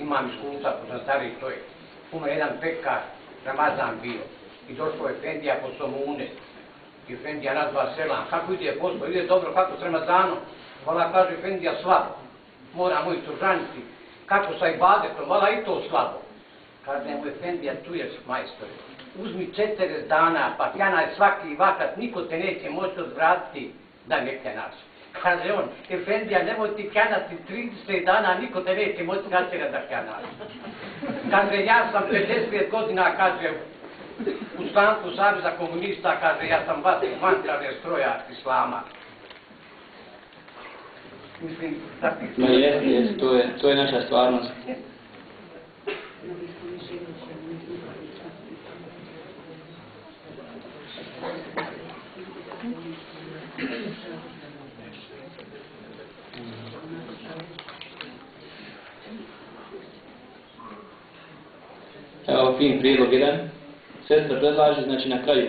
imam iskustva, pošto stari čovjek. U mene jedan pekar, Ramazan bio, i došao je Fendija po Somune, i Fendija nazva selam, kako ide pospo, ide dobro, kako s Ramazanom, Vala kaže Fendija slabo, mora moj tužaniti, kako sa ibadetom, vala i to slabo. Kaže mu Efendija, tu je majstor, uzmi četiri dana, pa kjanaj svaki vakat, niko te neće moći odvratiti da ne kjanaš. Kaže on, Efendija, nemoj ti kjanati 30 dana, niko te neće moći kačera da kjanaš. Kaže, ja sam 50 godina, kaže, u stanku Savjeza komunista, kaže, ja sam vas van, kaže, stroja Islama. Mislim, tako... Ma je, je, to je, to je naša stvarnost. Evo fin prijedlog jedan. Sestra predlaže, znači na kraju,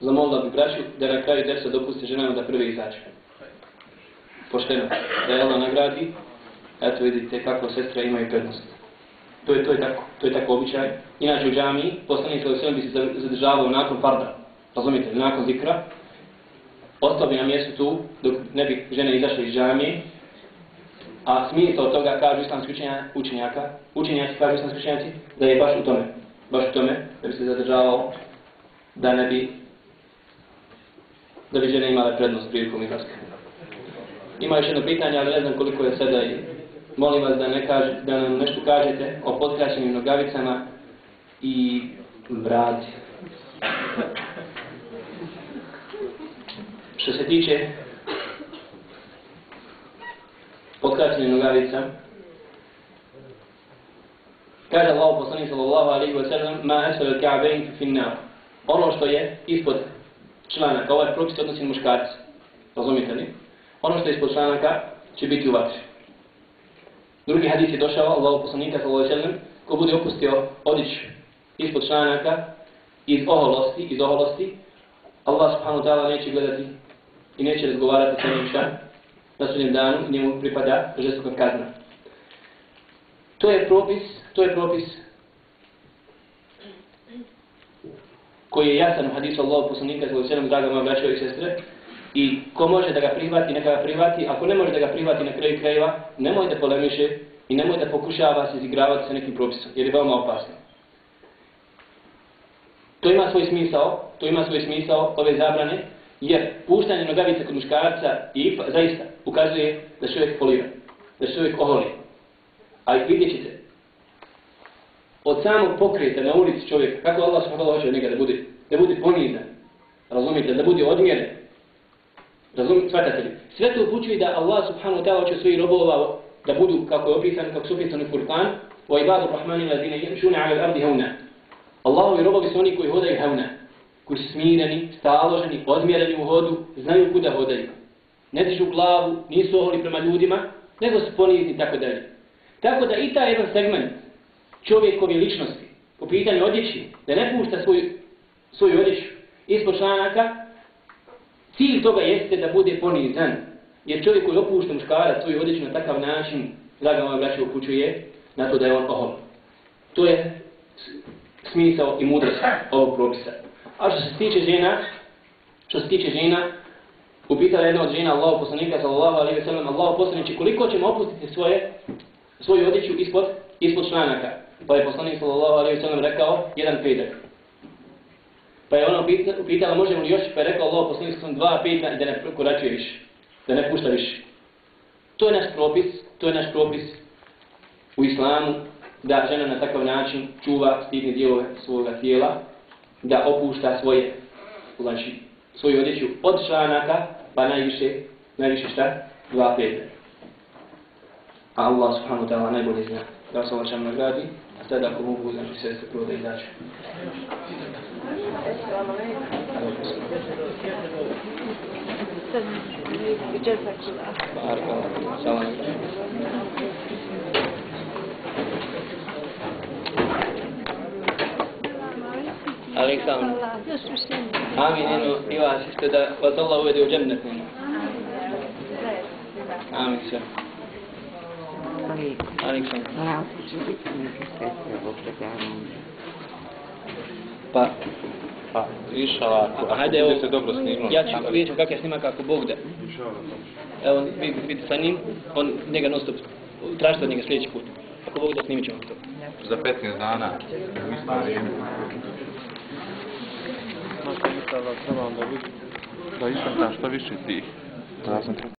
zamolila bi braću da na kraju dersa dopusti ženama da prvi izađe. Pošteno, da je Allah nagradi, eto vidite kako sestra imaju prednost. To je, to je tako, to je tako običaj. Inače u džamiji, poslanik sa osvijem bi se zadržavao nakon farda, razumijete, nakon zikra, ostao bi na mjestu tu, dok ne bi žene izašle iz džamije, a smisao toga kažu islamski učenjaka, učenjaci kažu islamski učenjaci, da je baš u tome, baš tome, da bi se zadržavao, da ne bi, da bi žene imale prednost prilikom izlaska. Ima još jedno pitanje, ali ne znam koliko je sada i molim vas da, ne kaže, da nam nešto kažete o potkraćenim nogavicama i vrati. Što se tiče potkraćenih nogavica, kaže Allah poslanik sallallahu alaihi wa sallam ma esel ka'bein fi nar. Ono što je ispod članaka, ovaj propis odnosi muškarci. Razumite li? Ono što je ispod članaka će biti u vatri. Drugi hadis je došao, Allah poslanika sallallahu alaihi wa sallam, ko bude opustio odić ispod članaka iz oholosti, iz oholosti, Allah subhanahu ta'ala neće gledati i neće razgovarati sa njim šta na sudnjem danu i njemu pripada žestoka kazna. To je propis, to je propis koji je jasan u hadisu Allahu poslanika sallallahu alejhi ve sellem draga moja braćo i sestre i ko može da ga prihvati neka ga prihvati ako ne može da ga prihvati na kraju krajeva nemoj da polemiše i nemoj da pokušava se izigravati sa nekim propisom jer je veoma opasno. To ima svoj smisao to ima svoj smisao ove zabrane jer puštanje nogavice kod muškarca i zaista ukazuje da čovjek polira da čovjek oholi. Ali vidjet ćete od samog pokreta na ulici čovjeka, kako Allah smo hoće hoće njega da bude, da bude ponizan, razumijete, da bude odmjeren, razumijete, shvatate li? Sve to upućuje da Allah subhanahu wa ta'ala hoće svojih robova da budu, kako je opisan, kako su opisani u Kur'an, wa ibadu rahmani ladine jemšune ala ardi hauna. Allahovi robovi su oni koji hodaju hauna, koji su smireni, staloženi, odmjereni u hodu, znaju kuda hodaju. Ne dižu glavu, nisu oholi prema ljudima, nego su ponizni, tako dalje. Tako da i taj jedan segment čovjekove ličnosti, po pitanju odjeći, da ne pušta svoju, svoju odjeću ispod članaka, cilj toga jeste da bude ponizan. Jer čovjek koji opušta muškara svoju odjeću na takav način, draga moja braća upućuje na to da je on ohol. To je smisao i mudrost ovog propisa. A što se tiče žena, što se tiče žena, upitala jedna od žena Allahu poslanika sallallahu alejhi ve sellem Allahu poslanici koliko ćemo opustiti svoje svoju odjeću ispod ispod članaka. Pa je poslanik sallallahu alejhi ve sellem rekao jedan petak. Pa je ona pita- pitala možemo li još, pa je rekao Allah poslanik sam dva pitanja da ne koračuje više, da ne pušta više. To je naš propis, to je naš propis u islamu, da žena na takav način čuva stidne dijelove svoga tijela, da opušta svoje, znači, svoju odjeću od članaka, pa najviše, najviše šta? Dva peta. A Allah subhanahu wa ta'ala najbolje zna da se Allah nagradi, a sada ako mogu, znači sve prvo da alaikum. Aleksandar. Amin, eno, i vas isto da vas Allah uvede u džennet. eno. Amin, sve. Pa, Pa, išala, ako, Hajde, evo, se dobro snimalo. ja ću vidjet ću kakav snimak ako Bog da. Evo, vid, vidite sa njim, on njega non stop, tražite od njega sljedeći put. Ako Bog da snimit ćemo to. Za 15 dana. Da istam šta više tih. Da sam